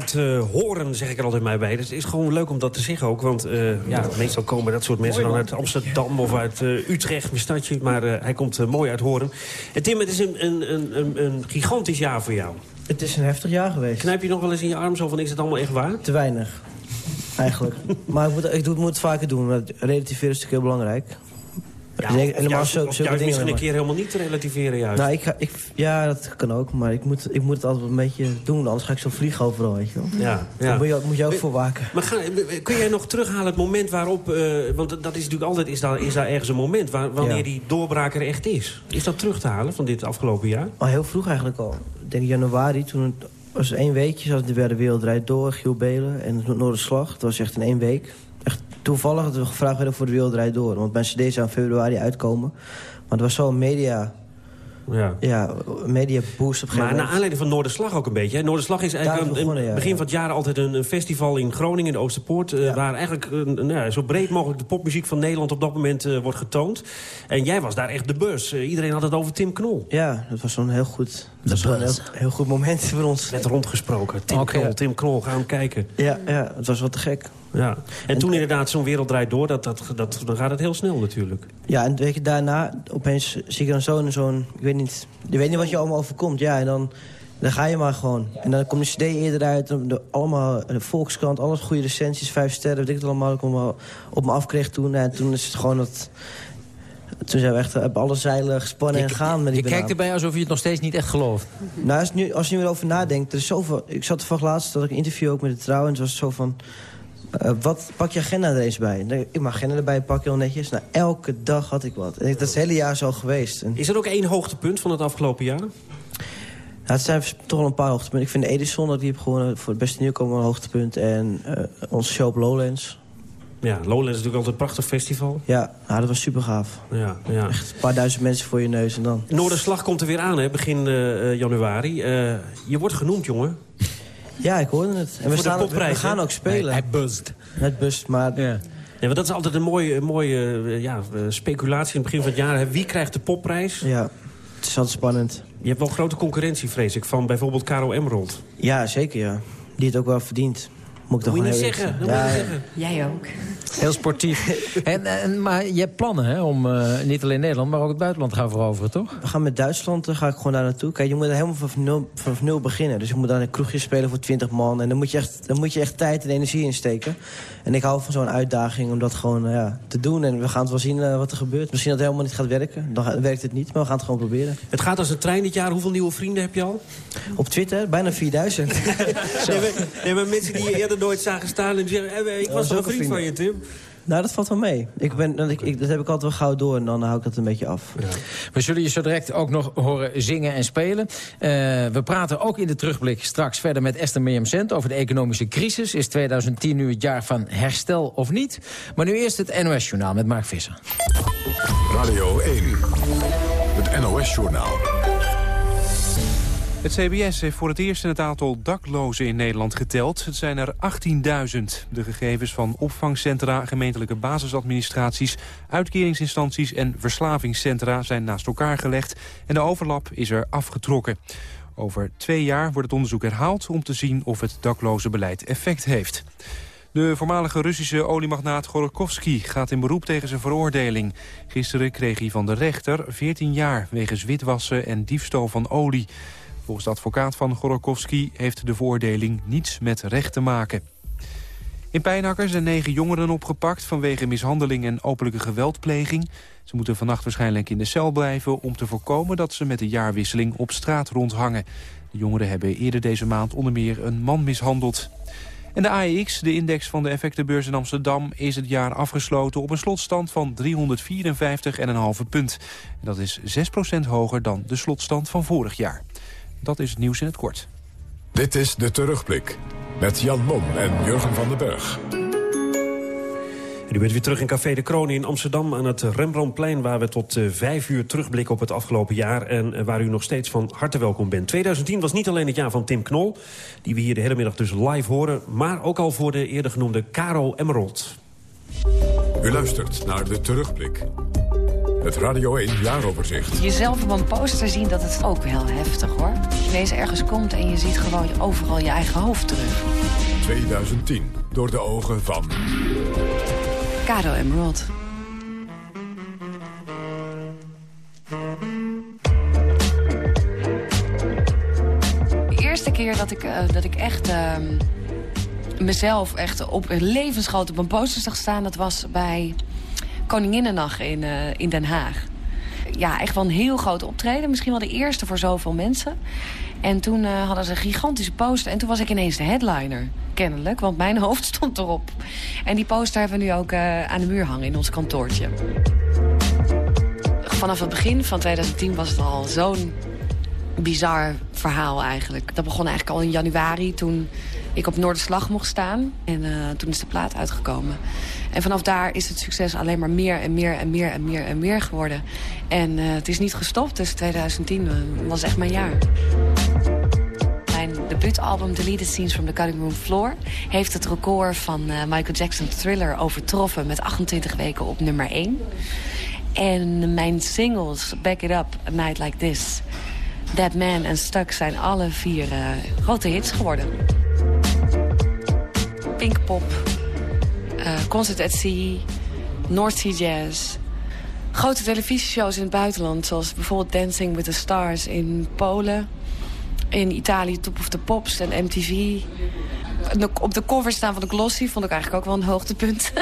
S9: uit eh Horen, zeg ik er altijd maar bij. Het is gewoon leuk om dat te zeggen ook. Want eh, ja, meestal komen dat soort mensen dan uit Amsterdam of uit eh, Utrecht, mijn stadje. Maar eh, hij komt mooi uit Horen. En Tim, het is een, een, een, een, een gigantisch jaar voor jou.
S25: Het is een heftig jaar geweest.
S9: Knijp je nog wel eens in je arm zo van, is het allemaal echt waar?
S25: Te weinig. Eigenlijk. [LAUGHS] maar ik, moet, ik moet het vaker doen. want Relativeren is natuurlijk heel belangrijk.
S9: Ja,
S25: denk helemaal
S9: juist,
S25: zo- zulke dingen
S9: misschien een keer helemaal niet te relativeren juist.
S25: Nou, ik ga, ik, ja, dat kan ook. Maar ik moet, ik moet het altijd een beetje doen. Anders ga ik zo vliegen overal, weet je wel.
S9: Ja, ja.
S25: Daar moet je, moet je ook voor waken.
S9: Maar ga, kun jij nog terughalen het moment waarop... eh, want dat is natuurlijk altijd, is daar, is daar ergens een moment... Waar, wanneer
S25: Ja.
S9: die doorbraak er echt is. Is dat terug te halen van dit afgelopen jaar?
S25: Al heel vroeg eigenlijk al. Ik denk januari, toen het was één weekje. Zat de derde wereldrijd door, Giel Belen en Noorderslag. Dat was echt in één week. Toevallig dat we gevraagd werden voor de wereldrijd door. Want mijn cd zou in februari uitkomen. Maar het was zo'n media...
S9: Ja.
S25: Ja, media boost op een
S9: Maar naar aanleiding van Noorderslag ook een beetje. hè? Noorderslag is eigenlijk aan het
S25: begonnen, ja,
S9: begin
S25: ja.
S9: van het jaar altijd een, een festival in Groningen, in de Oosterpoort. eh, Waar eigenlijk ja, zo breed mogelijk de popmuziek van Nederland op dat moment eh, wordt getoond. En jij was daar echt de bus. Eh, iedereen had het over Tim Knol.
S25: Ja, dat was zo'n heel goed, dat was een heel, heel goed moment voor ons.
S9: Net rondgesproken. Tim
S25: Oké.
S9: Knol, Tim Knol, ga hem kijken.
S25: Ja, ja, het was wat te gek.
S9: Ja. En, toen inderdaad zo'n wereld draait door, dat, dat, dat, dan gaat het heel snel natuurlijk.
S25: Ja, en weet je, daarna opeens zie ik dan zo'n... zo'n ik weet niet, je weet niet wat je allemaal overkomt. Ja, en dan, dan ga je maar gewoon. En dan komt de cd eerder uit. en De, allemaal, de Volkskrant, alles goede recensies, vijf sterren. Weet ik het allemaal, ik allemaal op me afkreeg toen. En toen is het gewoon dat... Toen zijn we echt op alle zeilen gespannen en gaan met die
S6: Je kijkt erbij alsof je het nog steeds niet echt gelooft.
S25: Nou, als, nu, als je nu erover nadenkt, er is zoveel... Ik zat toevallig laatst, dat ik een interview ook met de trouw... en het was zo van... eh, wat, pak je agenda er eens bij? Ik mijn agenda erbij pak heel netjes. Nou, elke dag had ik wat. En dat is het hele jaar zo geweest. En,
S9: Is er ook één hoogtepunt van het afgelopen jaar?
S25: nou, het zijn toch wel een paar hoogtepunten. Ik vind Edison, dat die heb gewonnen voor het beste nieuwkomer een hoogtepunt. En eh, onze show op Lowlands.
S9: Ja, Lowlands is natuurlijk altijd een prachtig festival.
S25: Ja, nou, dat was super gaaf.
S9: Ja, ja.
S25: Echt een paar duizend mensen voor je neus en dan...
S9: Noorderslag komt er weer aan, hè, begin eh, eh, januari. Eh, je wordt genoemd, jongen.
S25: Ja, ik hoorde het. En
S9: Voor
S25: we,
S9: de
S25: staan, we, gaan ook spelen.
S9: Hij-
S6: buzzed.
S25: Het bust, maar...
S9: Ja, want dat is altijd een mooie, mooie eh, ja, eh, speculatie in het begin van het jaar. Wie krijgt de popprijs?
S25: Ja, het is altijd spannend.
S9: Je hebt wel grote concurrentie, vrees ik, van bijvoorbeeld Caro Emerald.
S25: Ja, zeker ja. Die het ook wel verdient. Moet ik toch
S9: moet je niet zeggen.
S25: eerlijk
S9: Dat
S25: zeggen.
S9: moet je
S25: Ja,
S9: zeggen.
S10: Jij ook.
S6: Heel sportief. [LAUGHS] en, en, maar je hebt plannen hè, om eh, niet alleen Nederland, maar ook het buitenland te gaan veroveren, toch?
S25: We gaan met Duitsland, daar ga ik gewoon daar naartoe. Kijk, je moet er helemaal vanaf nul, vanaf nul beginnen. Dus je moet dan een kroegje spelen voor 20 man. En dan moet je echt, dan moet je echt tijd en energie insteken. En ik hou van zo'n uitdaging om dat gewoon eh, ja, te doen. En we gaan het wel zien eh, wat er gebeurt. Misschien dat het helemaal niet gaat werken. Dan werkt het niet, maar we gaan het gewoon proberen.
S9: Het gaat als een trein dit jaar. Hoeveel nieuwe vrienden heb je al?
S25: Op Twitter, bijna 4000. [LAUGHS]
S9: Nee, maar, nee, maar mensen die je eerder nooit zagen staan en die zeggen... "Eh, ik was wel een vriend van je. Tim.
S25: Nou, dat valt wel mee. Ik ben, dat, ik, ik- dat heb ik altijd wel gauw door en dan hou ik dat een beetje af.
S6: We zullen je zo direct ook nog horen zingen en spelen. Eh, we praten ook in de terugblik straks verder met Esther Mirjam Cent... over de economische crisis. Is 2010 nu het jaar van herstel of niet? Maar nu eerst het NOS-journaal met Mark Visser.
S1: Radio 1. Het NOS-journaal.
S2: Het CBS heeft voor het eerst het aantal daklozen in Nederland geteld. Het zijn er 18.000. De gegevens van opvangcentra, gemeentelijke basisadministraties... uitkeringsinstanties en verslavingscentra zijn naast elkaar gelegd... en de overlap is er afgetrokken. Over twee jaar wordt het onderzoek herhaald... om te zien of het daklozenbeleid effect heeft. De voormalige Russische oliemagnaat Gorokhovsky gaat in beroep tegen zijn veroordeling. Gisteren kreeg hij van de rechter 14 jaar wegens witwassen en diefstal van olie. Volgens de advocaat van Gorokhovsky heeft de veroordeling niets met recht te maken. In Pijnakker zijn negen jongeren opgepakt vanwege mishandeling en openlijke geweldpleging. Ze moeten vannacht waarschijnlijk in de cel blijven om te voorkomen dat ze met de jaarwisseling op straat rondhangen. De jongeren hebben eerder deze maand onder meer een man mishandeld. En de AEX, de index van de effectenbeurs in Amsterdam... is het jaar afgesloten op een slotstand van 354,5 punt. Dat is 6% hoger dan de slotstand van vorig jaar. Dat is het nieuws in het kort.
S1: Dit is De Terugblik. Met Jan Mom en Jurgen van den Berg.
S9: En u bent weer terug in Café de Kroon in Amsterdam aan het Rembrandtplein... waar we tot eh, vijf uur terugblikken op het afgelopen jaar... en eh, waar u nog steeds van harte welkom bent. 2010 was niet alleen het jaar van Tim Knol... die we hier de hele middag dus live horen... maar ook al voor de eerder genoemde Caro Emerald.
S1: U luistert naar De Terugblik. Het Radio 1 jaaroverzicht.
S26: Jezelf op een poster zien, dat is ook wel heftig hoor. Als je ergens komt en je ziet gewoon overal je eigen hoofd terug.
S1: 2010. Door de ogen van...
S26: Caro Emerald. De eerste keer dat ik, eh, dat ik echt ehm, mezelf echt op levensgroot op een poster zag staan... dat was bij Koninginnennacht in, eh, in Den Haag. Ja, echt wel een heel groot optreden. Misschien wel de eerste voor zoveel mensen. En toen eh, hadden ze een gigantische poster. En toen was ik ineens de headliner, kennelijk. Want mijn [LAUGHS] hoofd stond erop. En die poster hebben we nu ook eh, aan de muur hangen in ons kantoortje. Vanaf het begin van 2010 was het al zo'n bizar verhaal eigenlijk. Dat begon eigenlijk al in januari toen ik op Noorderslag mocht staan. En eh, toen is de plaat uitgekomen. En vanaf daar is het succes alleen maar meer en meer en meer en meer en meer geworden. En eh, het is niet gestopt, dus 2010 eh, was echt mijn jaar. Mijn debuutalbum Deleted Scenes from the Cutting Room Floor... heeft het record van eh, Michael Jackson Thriller overtroffen... met 28 weken op nummer 1. En mijn singles Back It Up, A Night Like This... That Man en Stuck zijn alle vier eh, grote hits geworden. Pinkpop, eh Concert at Sea, North Sea Jazz... Grote televisieshows in het buitenland, zoals bijvoorbeeld Dancing with the Stars in Polen... in Italië Top of the Pops en MTV... Op de cover staan van de Glossy vond ik eigenlijk ook wel een hoogtepunt.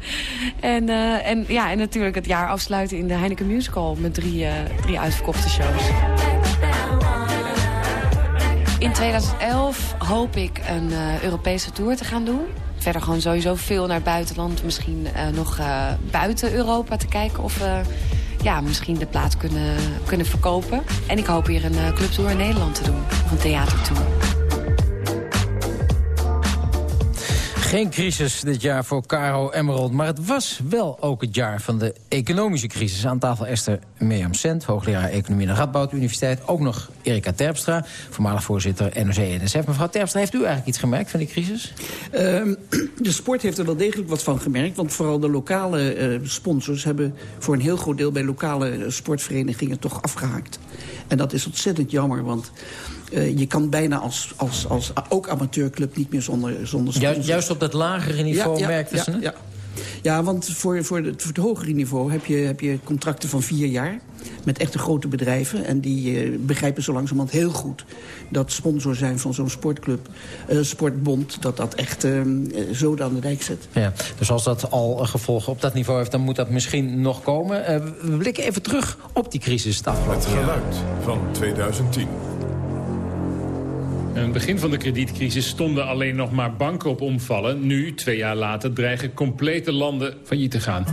S26: [LAUGHS] en, eh, en, ja, en natuurlijk het jaar afsluiten in de Heineken Musical... met drie, eh, drie uitverkochte shows. In 2011 hoop ik een eh, Europese tour te gaan doen. Verder gewoon sowieso veel naar buitenland. Misschien eh, nog eh, buiten Europa te kijken of we ja, misschien de plaat kunnen, kunnen verkopen. En ik hoop hier een clubtour in Nederland te doen. Of een theatertour.
S6: Geen crisis dit jaar voor Caro Emerald, maar het was wel ook het jaar van de economische crisis. Aan tafel Esther Mirjam Sent, hoogleraar economie aan Radboud Universiteit. Ook nog Erika Terpstra, voormalig voorzitter NOC-NSF. Mevrouw Terpstra, heeft u eigenlijk iets gemerkt van die crisis?
S11: Ehm, de sport heeft er wel degelijk wat van gemerkt. Want vooral de lokale uh, sponsors hebben voor een heel groot deel... bij lokale sportverenigingen toch afgehaakt. En dat is ontzettend jammer, want uh, je kan bijna als, als, als ook amateurclub niet meer zonder, zonder
S6: juist, juist op dat lagere niveau ja, ja, merkten
S11: ja,
S6: ze het?
S11: Ja. Ja, want voor, voor, het, voor het hogere niveau heb je, heb je contracten van vier jaar... met echte grote bedrijven. En die uh, begrijpen zo langzamerhand heel goed... dat sponsor zijn van zo'n sportclub, uh, sportbond... dat dat echt uh, zo aan de dijk zet.
S6: Ja, dus als dat al gevolgen op dat niveau heeft... dan moet dat misschien nog komen. we blikken even terug op die crisis. Het
S1: geluid van 2010.
S18: In het begin van de kredietcrisis stonden alleen nog maar banken op omvallen. Nu, twee jaar later, dreigen complete landen failliet te gaan.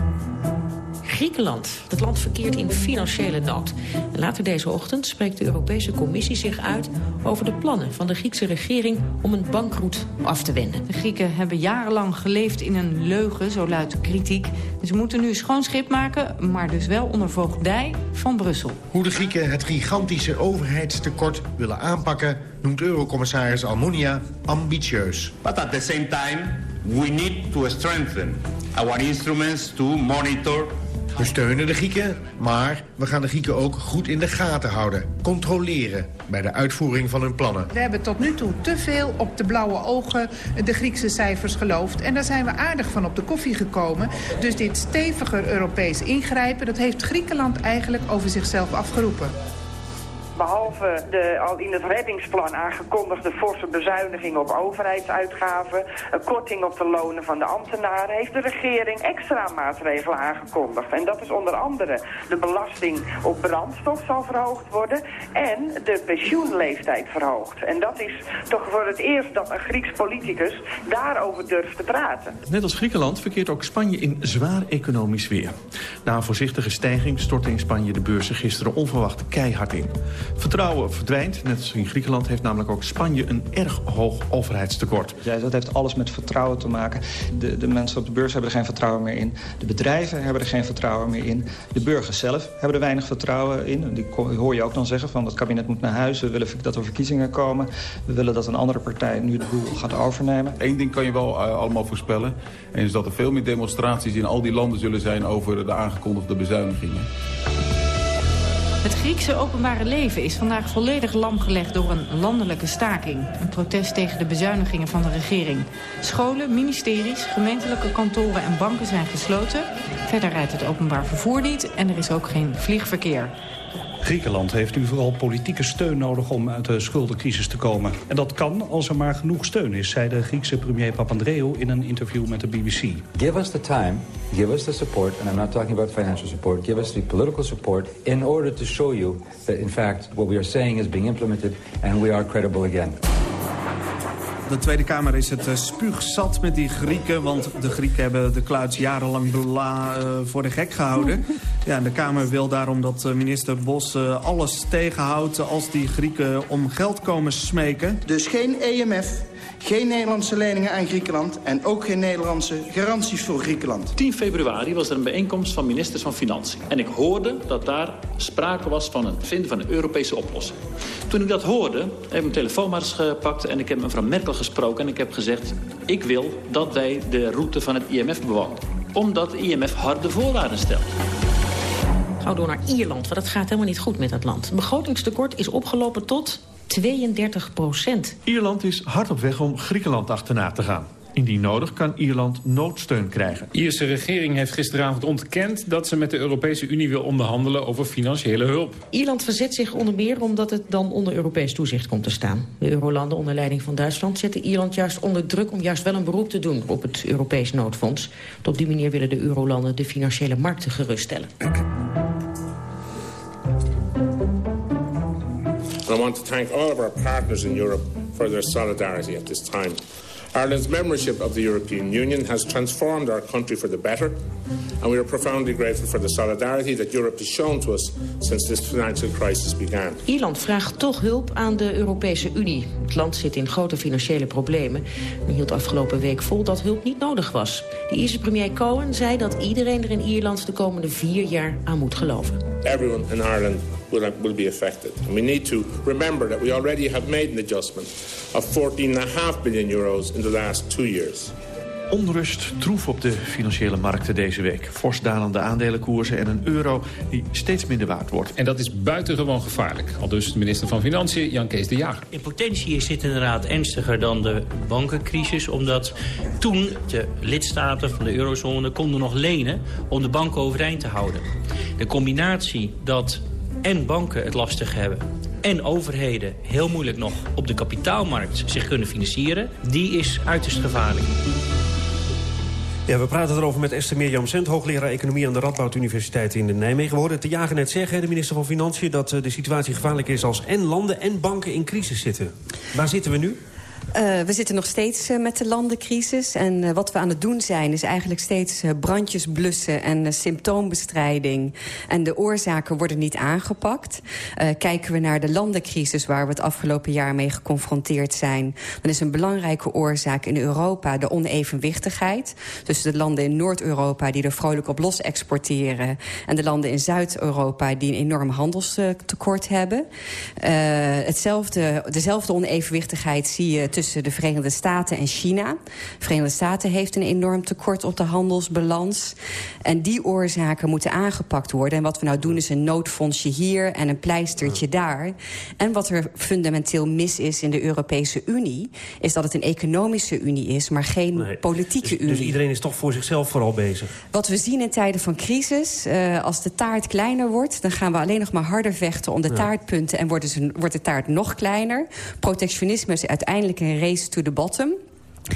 S27: Griekenland. Het land verkeert in financiële nood. Later deze ochtend spreekt de Europese Commissie zich uit... over de plannen van de Griekse regering om een bankroet af te wenden.
S28: De Grieken hebben jarenlang geleefd in een leugen, zo luidt de kritiek. Ze moeten nu schoon schip maken, maar dus wel onder voogdij van Brussel.
S29: Hoe de Grieken het gigantische overheidstekort willen aanpakken... noemt eurocommissaris Almunia ambitieus.
S30: But at the same time, we need to strengthen our instruments to monitor
S29: we steunen de Grieken, maar we gaan de Grieken ook goed in de gaten houden. Controleren bij de uitvoering van hun plannen.
S31: We hebben tot nu toe te veel op de blauwe ogen de Griekse cijfers geloofd. En daar zijn we aardig van op de koffie gekomen. Dus dit steviger Europees ingrijpen, dat heeft Griekenland eigenlijk over zichzelf afgeroepen.
S32: Behalve de al in het reddingsplan aangekondigde forse bezuinigingen op overheidsuitgaven, een korting op de lonen van de ambtenaren, heeft de regering extra maatregelen aangekondigd. En dat is onder andere de belasting op brandstof zal verhoogd worden en de pensioenleeftijd verhoogd. En dat is toch voor het eerst dat een Grieks politicus daarover durft te praten.
S33: Net als Griekenland verkeert ook Spanje in zwaar economisch weer. Na een voorzichtige stijging stortte in Spanje de beurzen gisteren onverwacht keihard in. Vertrouwen verdwijnt. Net als in Griekenland heeft namelijk ook Spanje een erg hoog overheidstekort.
S34: Ja, dat heeft alles met vertrouwen te maken. De, de mensen op de beurs hebben er geen vertrouwen meer in. De bedrijven hebben er geen vertrouwen meer in. De burgers zelf hebben er weinig vertrouwen in. Die hoor je ook dan zeggen van het kabinet moet naar huis. We willen dat er verkiezingen komen. We willen dat een andere partij nu de boel gaat overnemen.
S35: Eén ding kan je wel uh, allemaal voorspellen. En is dat er veel meer demonstraties in al die landen zullen zijn over de aangekondigde bezuinigingen.
S28: Het Griekse openbare leven is vandaag volledig lamgelegd door een landelijke staking. Een protest tegen de bezuinigingen van de regering. Scholen, ministeries, gemeentelijke kantoren en banken zijn gesloten. Verder rijdt het openbaar vervoer niet en er is ook geen vliegverkeer.
S36: Griekenland heeft nu vooral politieke steun nodig om uit de schuldencrisis te komen. En dat kan als er maar genoeg steun is, zei de Griekse premier Papandreou in een interview met de BBC.
S37: Give us the time, give us the support, and I'm not talking about financial support, give us the political support in order to show you that in fact what we are saying is being implemented and we are credible again.
S38: De Tweede Kamer is het uh, spuugzat met die Grieken... want de Grieken hebben de kluits jarenlang uh, voor de gek gehouden. [LAUGHS] Ja, de Kamer wil daarom dat uh, minister Bos alles tegenhoudt... als die Grieken om geld komen smeken.
S39: Dus geen EMF, geen Nederlandse leningen aan Griekenland... en ook geen Nederlandse garanties voor Griekenland.
S40: 10 februari was er een bijeenkomst van ministers van Financiën. En ik hoorde dat daar sprake was van het vinden van een Europese oplossing. Toen ik dat hoorde, heb ik mijn telefoon maar eens gepakt... en ik heb mevrouw Merkel gesproken en ik heb gezegd... ik wil dat wij de route van het IMF bewandelen. Omdat het IMF harde voorwaarden stelt.
S27: Gauw door naar Ierland, want het gaat helemaal niet goed met dat land. Het begrotingstekort is opgelopen tot 32 procent.
S33: Ierland is hard op weg om Griekenland achterna te gaan. Indien nodig kan Ierland noodsteun krijgen.
S18: De Ierse regering heeft gisteravond ontkend dat ze met de Europese Unie wil onderhandelen over financiële hulp.
S27: Ierland verzet zich onder meer omdat het dan onder Europees toezicht komt te staan. De eurolanden onder leiding van Duitsland zetten Ierland juist onder druk om juist wel een beroep te doen op het Europees noodfonds. Op die manier willen de eurolanden de financiële markten geruststellen.
S41: I want to thank all of our partners in Europe for their solidarity at this time
S42: Ireland's membership of the European Union has transformed our country for the better, and we are profoundly grateful for the solidarity that Europe has shown to us since this financial crisis began.
S27: Ierland vraagt toch hulp aan de Europese Unie. Het land zit in grote financiële problemen. Men hield afgelopen week vol dat hulp niet nodig was. De Ierse premier Cohen zei dat iedereen er in Ierland de komende vier jaar aan moet geloven.
S42: Everyone in Ireland will, will be affected. And we need to remember that we already have made an adjustment of 14.5 billion euros in the last two years.
S33: Onrust troef op de financiële markten deze week. Fors dalende aandelenkoersen en een euro die steeds minder waard wordt.
S18: En dat is buitengewoon gevaarlijk. Al dus de minister van Financiën, Jan Kees de Jager.
S43: In potentie is dit inderdaad ernstiger dan de bankencrisis... omdat toen de lidstaten van de eurozone konden nog lenen... om de banken overeind te houden. De combinatie dat en banken het lastig hebben en overheden heel moeilijk nog op de kapitaalmarkt zich kunnen financieren... die is uiterst gevaarlijk.
S44: Ja, we praten erover met Esther Mirjam Sent, hoogleraar economie aan de Radboud Universiteit in Nijmegen. We hoorden te jagen net zeggen, de minister van Financiën, dat eh, de situatie gevaarlijk is als en landen en banken in crisis zitten. Waar zitten we nu?
S45: Uh, we zitten nog steeds uh, met de landencrisis. En uh, wat we aan het doen zijn is eigenlijk steeds brandjes blussen en symptoombestrijding. En de oorzaken worden niet aangepakt. kijken we naar de landencrisis waar we het afgelopen jaar mee geconfronteerd zijn... dan is een belangrijke oorzaak in Europa de onevenwichtigheid. tussen de landen in Noord-Europa die er vrolijk op los exporteren... en de landen in Zuid-Europa die een enorm handelstekort hebben. hetzelfde, dezelfde onevenwichtigheid zie je tussen de Verenigde Staten en China. De Verenigde Staten heeft een enorm tekort op de handelsbalans. En die oorzaken moeten aangepakt worden. En wat we nou doen is een noodfondsje hier en een pleistertje daar. En wat er fundamenteel mis is in de Europese Unie... is dat het een economische unie is, maar geen nee. politieke
S44: dus,
S45: unie.
S44: Dus iedereen is toch voor zichzelf vooral bezig?
S45: Wat we zien in tijden van crisis, uh, als de taart kleiner wordt... dan gaan we alleen nog maar harder vechten om de ja. taartpunten... en wordt, dus wordt de taart nog kleiner. Protectionisme is uiteindelijk een race to the bottom.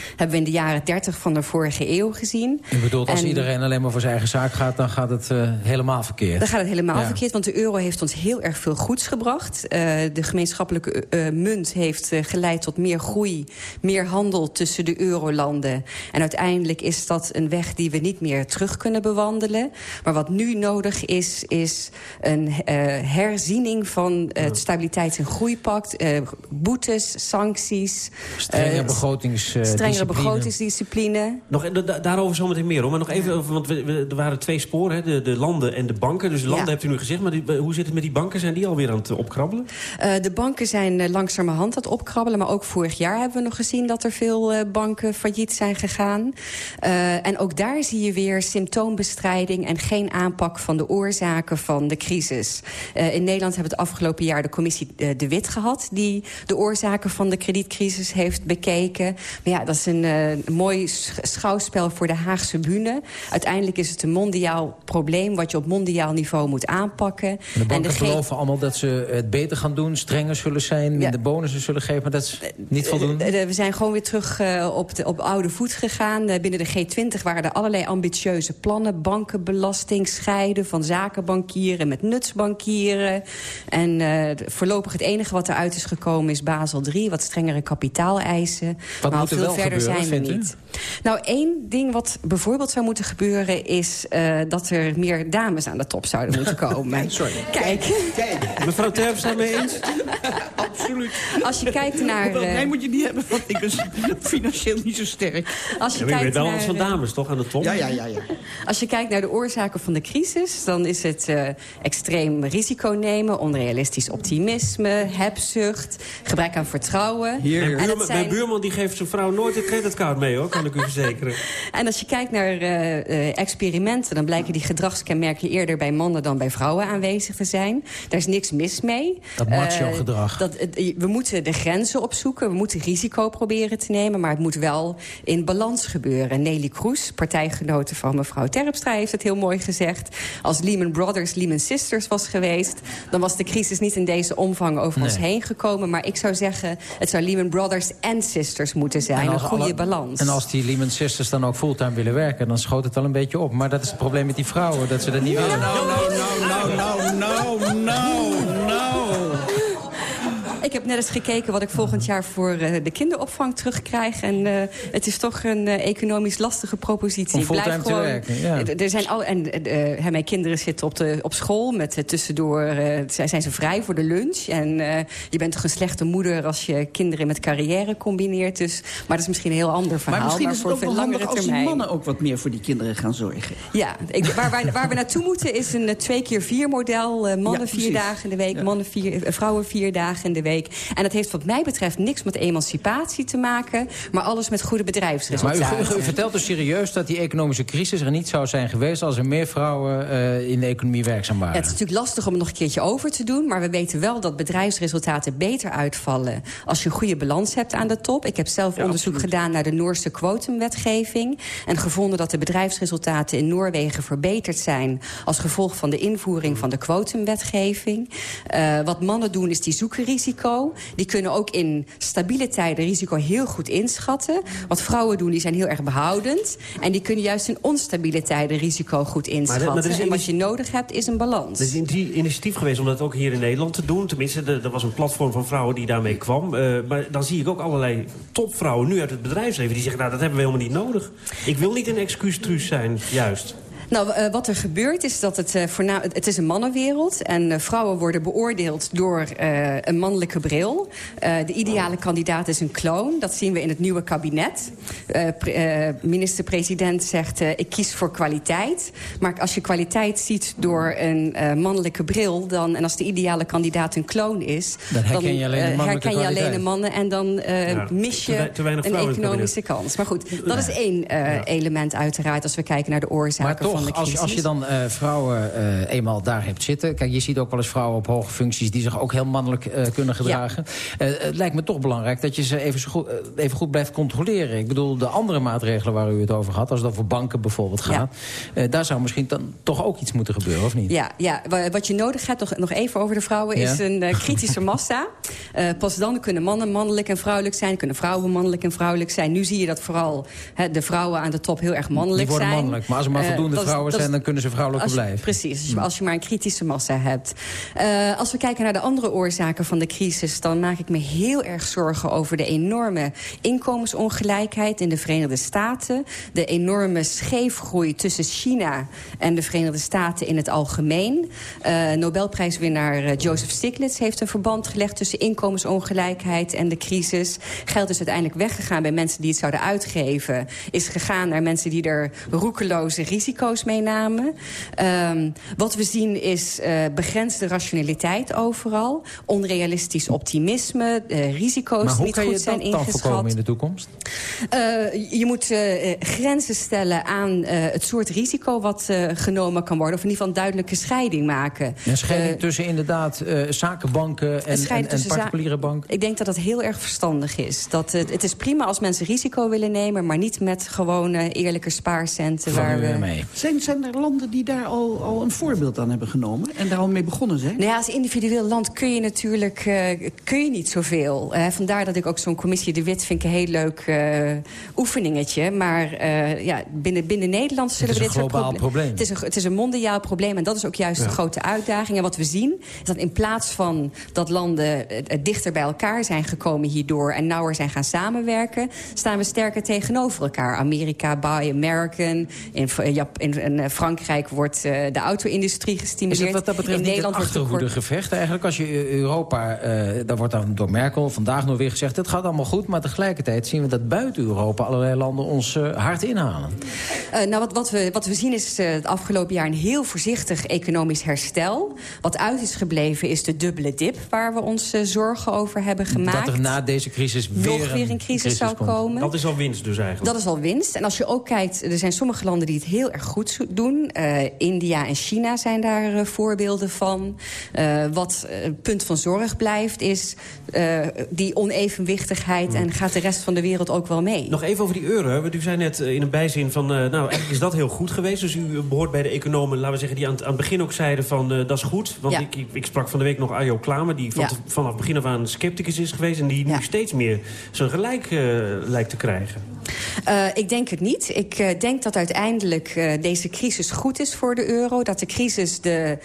S45: Hebben we in de jaren 30 van de vorige eeuw gezien.
S6: Je bedoelt, als en, iedereen alleen maar voor zijn eigen zaak gaat... dan gaat het uh, helemaal verkeerd?
S45: Dan gaat het helemaal ja. verkeerd, want de euro heeft ons heel erg veel goeds gebracht. Uh, de gemeenschappelijke uh, munt heeft geleid tot meer groei... meer handel tussen de eurolanden. En uiteindelijk is dat een weg die we niet meer terug kunnen bewandelen. Maar wat nu nodig is, is een herziening van het Stabiliteits- en Groeipact. boetes, sancties.
S6: Strenge begrotings
S45: strengere begrotingsdiscipline.
S44: Nog, da daarover zometeen meer, hoor. Maar nog even over, want we, we, er waren twee sporen, hè, de, de landen en de banken. Dus de landen ja. hebt u nu gezegd, maar die, hoe zit het met die banken? Zijn die alweer aan het opkrabbelen?
S45: Uh, de banken zijn uh, langzamerhand aan het opkrabbelen. Maar ook vorig jaar hebben we nog gezien dat er veel uh, banken failliet zijn gegaan. en ook daar zie je weer symptoombestrijding... en geen aanpak van de oorzaken van de crisis. in Nederland hebben we het afgelopen jaar de commissie De Wit gehad... die de oorzaken van de kredietcrisis heeft bekeken. Maar ja, dat is een uh, mooi schouwspel voor de Haagse bühne. Uiteindelijk is het een mondiaal probleem... wat je op mondiaal niveau moet aanpakken.
S6: En de banken en geloven allemaal dat ze het beter gaan doen... strenger zullen zijn, minder ja. bonussen zullen geven... maar dat is niet voldoende?
S45: We zijn gewoon weer terug op, de, op oude voet gegaan. Binnen de G20 waren er allerlei ambitieuze plannen. Bankenbelasting, scheiden van zakenbankieren met nutsbankieren. En voorlopig het enige wat eruit is gekomen is Basel III... wat strengere kapitaaleisen.
S6: Wat
S45: maar
S6: moet er
S45: veel
S6: wel
S45: verder
S6: gebeuren,
S45: zijn we
S6: u?
S45: niet. Nou, één ding wat bijvoorbeeld zou moeten gebeuren... is uh, dat er meer dames aan de top zouden moeten [LAUGHS] komen.
S44: Sorry.
S45: Kijk.
S44: Kijk. Mevrouw Terps daarmee eens? [LAUGHS]
S11: Absoluut.
S45: Als je kijkt naar... Uh,
S11: nee, moet je niet hebben, want ik ben [LAUGHS] financieel niet zo sterk.
S45: Als je,
S44: Ja, je
S45: kijkt
S44: weet wel
S45: naar,
S44: wat van
S45: eh,
S44: dames, toch, aan de top?
S11: Ja, ja, ja. ja.
S45: Als je kijkt naar de oorzaken van de crisis... dan is het uh, extreem risico nemen, onrealistisch optimisme... hebzucht, gebrek aan vertrouwen.
S44: Mijn
S45: En
S44: buurman,
S45: zijn-
S44: mijn buurman die geeft zijn vrouw nooit een creditcard mee, hoor, kan ik u verzekeren. [LAUGHS]
S45: En als je kijkt naar eh, eh, experimenten... dan blijken die gedragskenmerken eerder bij mannen dan bij vrouwen aanwezig te zijn. Daar is niks mis mee.
S6: Dat
S45: Eh,
S6: macho-gedrag.
S45: dat, het- we moeten de grenzen opzoeken. We moeten risico proberen te nemen. Maar het moet wel in balans gebeuren. Nelly Kroes, partijgenote van mevrouw Terpstra... heeft het heel mooi gezegd. Als Lehman Brothers Lehman Sisters was geweest... dan was de crisis niet in deze omvang over ons heen gekomen. Maar ik zou zeggen, het zou Lehman Brothers en Sisters moeten zijn. Een goede
S6: alle-
S45: balans.
S6: En als die Lehman Sisters dan ook fulltime willen werken... dan schoot het al een beetje op. Maar dat is het probleem met die vrouwen, dat ze dat niet willen.
S11: Nou, nou, nou, nou, nou, nou, nou.
S45: Ik heb net eens gekeken wat ik volgend jaar voor uh, de kinderopvang terugkrijg. En uh, het is toch een uh, economisch lastige propositie.
S6: Om fulltime te werken, ja.
S45: Er zijn al, en mijn kinderen zitten op, de, op school. Met tussendoor zijn ze vrij voor de lunch. En je bent toch een slechte moeder als je kinderen met carrière combineert. Dus, maar dat is misschien een heel ander verhaal.
S11: Maar misschien
S45: maar
S11: is het
S45: voor
S11: ook wel
S45: veel
S11: handig
S45: langere
S11: als
S45: termijn.
S11: mannen ook wat meer voor die kinderen gaan zorgen.
S45: Ja, ik, waar, waar, waar we naartoe moeten is een twee keer vier model. Mannen
S11: Ja,
S45: vier dagen in de week, mannen vier, eh, vrouwen vier dagen in de week. En dat heeft wat mij betreft niks met emancipatie te maken... maar alles met goede
S6: Maar
S45: bedrijfsresultaten.
S6: u, u, u vertelt dus serieus dat die economische crisis er niet zou zijn geweest... als er meer vrouwen eh, in de economie werkzaam
S45: Ja,
S6: waren?
S45: het is natuurlijk lastig om het nog een keertje over te doen... maar we weten wel dat bedrijfsresultaten beter uitvallen... als je een goede balans hebt aan de top. Ik heb zelf onderzoek gedaan naar de Noorse quotumwetgeving... en gevonden dat de bedrijfsresultaten in Noorwegen verbeterd zijn... als gevolg van de invoering van de quotumwetgeving. Eh, wat mannen doen is die zoeken risico. Die kunnen ook in stabiele tijden risico heel goed inschatten. Wat vrouwen doen, die zijn heel erg behoudend. En die kunnen juist in onstabiele tijden risico goed inschatten.
S44: maar is
S45: en wat je nodig hebt, is een balans.
S44: Er is een die- initiatief geweest om dat ook hier in Nederland te doen. Tenminste, er, er was een platform van vrouwen die daarmee kwam. Eh, maar dan zie ik ook allerlei topvrouwen nu uit het bedrijfsleven... die zeggen, nou, dat hebben we helemaal niet nodig. Ik wil niet een excuustruus zijn, juist.
S45: Nou, eh, wat er gebeurt is dat het, eh, voorna- het is een mannenwereld... en eh, vrouwen worden beoordeeld door eh, een mannelijke bril. Eh, de ideale kandidaat is een kloon. Dat zien we in het nieuwe kabinet. Eh, pre- eh, Minister-president zegt, eh, ik kies voor kwaliteit. Maar als je kwaliteit ziet door een eh, mannelijke bril... Dan, en als de ideale kandidaat een kloon is...
S6: Dan herken je alleen de mannelijke
S45: herken je alleen de mannen... en dan eh,
S44: Ja,
S45: mis je
S44: te
S45: een economische kans. Maar goed, dat is één eh, element uiteraard... als we kijken naar de oorzaken
S6: Maar
S45: van
S6: toch, als, je- als je dan eh, vrouwen eh, eenmaal daar hebt zitten... Kijk, je ziet ook wel eens vrouwen op hoge functies... die zich ook heel mannelijk eh, kunnen gedragen. Het lijkt me toch belangrijk dat je ze even, zo goed, even goed blijft controleren. Ik bedoel, de andere maatregelen waar u het over had... als het over banken bijvoorbeeld gaat... daar zou misschien dan toch ook iets moeten gebeuren, of niet?
S45: Ja, ja, wa- wat je nodig hebt, nog, nog even over de vrouwen...
S6: Ja.
S45: is een kritische [LAUGHS] massa. Pas dan kunnen mannen mannelijk en vrouwelijk zijn. Kunnen vrouwen mannelijk en vrouwelijk zijn. Nu zie je dat vooral de vrouwen aan de top heel erg mannelijk
S6: Die worden
S45: zijn.
S6: mannelijk, maar als er maar voldoende
S45: is-
S6: vrouwen
S45: dat
S6: zijn... dan kunnen ze vrouwelijker
S45: als
S6: blijven.
S45: Precies, als je, als je maar een kritische massa hebt. Eh, als we kijken naar de andere oorzaken van de crisis... dan maak ik me heel erg zorgen over de enorme inkomensongelijkheid in de Verenigde Staten. De enorme scheefgroei tussen China en de Verenigde Staten in het algemeen. Eh, Nobelprijswinnaar eh, Joseph Stiglitz heeft een verband gelegd... tussen inkomensongelijkheid en de crisis. Geld is uiteindelijk weggegaan bij mensen die het zouden uitgeven. Is gegaan naar mensen die er roekeloze risico's mee namen. Ehm, wat we zien is eh, begrensde rationaliteit overal. Onrealistisch optimisme. eh, risico's
S6: maar
S45: die
S6: hoe
S45: niet
S6: kan je
S45: goed zijn
S6: dat dan
S45: ingeschat.
S6: voorkomen in de toekomst?
S45: Eh, je moet grenzen stellen aan het soort risico wat genomen kan worden. Of in ieder geval een duidelijke scheiding maken.
S6: Een scheiding tussen inderdaad zakenbanken en, en, particuliere banken?
S45: Ik denk dat dat heel erg verstandig is. Dat het, is prima als mensen risico willen nemen... maar niet met gewone eerlijke spaarcenten. waar we...
S11: Zijn, zijn er landen die daar al, al een voorbeeld aan hebben genomen... en daar al mee begonnen zijn?
S45: Nou ja, als individueel land kun je natuurlijk eh, kun je niet zoveel. Vandaar dat ik ook zo'n commissie De Wit vind ik een heel leuk eh, oefeningetje. Maar eh, ja, binnen, binnen Nederland zullen
S6: is
S45: we
S6: een
S45: dit soort
S6: probleem.
S45: Het is, een, het is een mondiaal probleem en dat is ook juist
S6: Ja.
S45: de grote uitdaging. En wat we zien is dat in plaats van dat landen dichter bij elkaar zijn gekomen hierdoor... en nauwer zijn gaan samenwerken, staan we sterker tegenover elkaar. Amerika, Buy American. In, Jap- in, in, eh, Frankrijk wordt eh, de auto-industrie
S6: Is
S45: gestimuleerd.
S6: het wat dat betreft
S45: in
S6: niet
S45: Nederland gekort-
S6: achterhoedegevecht eigenlijk? Als je eh, Europa, eh daar wordt dan door Merkel vandaag nog weer gezegd... het gaat allemaal goed, maar tegelijkertijd zien we dat buiten Europa... allerlei landen ons hard inhalen.
S45: Eh, nou, wat, wat, we, wat we zien is eh, het afgelopen jaar een heel voorzichtig economisch herstel. Wat uit is gebleven is de dubbele dip waar we ons zorgen over hebben gemaakt.
S6: Dat er na deze crisis weer,
S45: Nog weer een crisis zou
S6: komt.
S45: komen.
S44: Dat is al winst dus eigenlijk.
S45: Dat is al winst. En als je ook kijkt, er zijn sommige landen die het heel erg goed doen. Eh, India en China zijn daar eh, voorbeelden van. Eh, wat een punt van zorg blijft, is die onevenwichtigheid... en gaat de rest van de wereld ook wel mee.
S44: Nog even over die euro. Want u zei net in een bijzin van... nou, eigenlijk is dat heel goed geweest. Dus u behoort bij de economen, laten we zeggen... die aan het, aan het begin ook zeiden van, dat is goed. Want
S45: Ja.
S44: ik, ik, ik sprak van de week nog Ajo Klamer... die van
S45: Ja.
S44: te- vanaf begin af aan scepticus is geweest... en die nu steeds meer zijn gelijk lijkt te krijgen.
S45: Ik denk het niet. Ik denk dat uiteindelijk uh, deze crisis goed is voor de euro. Dat de crisis de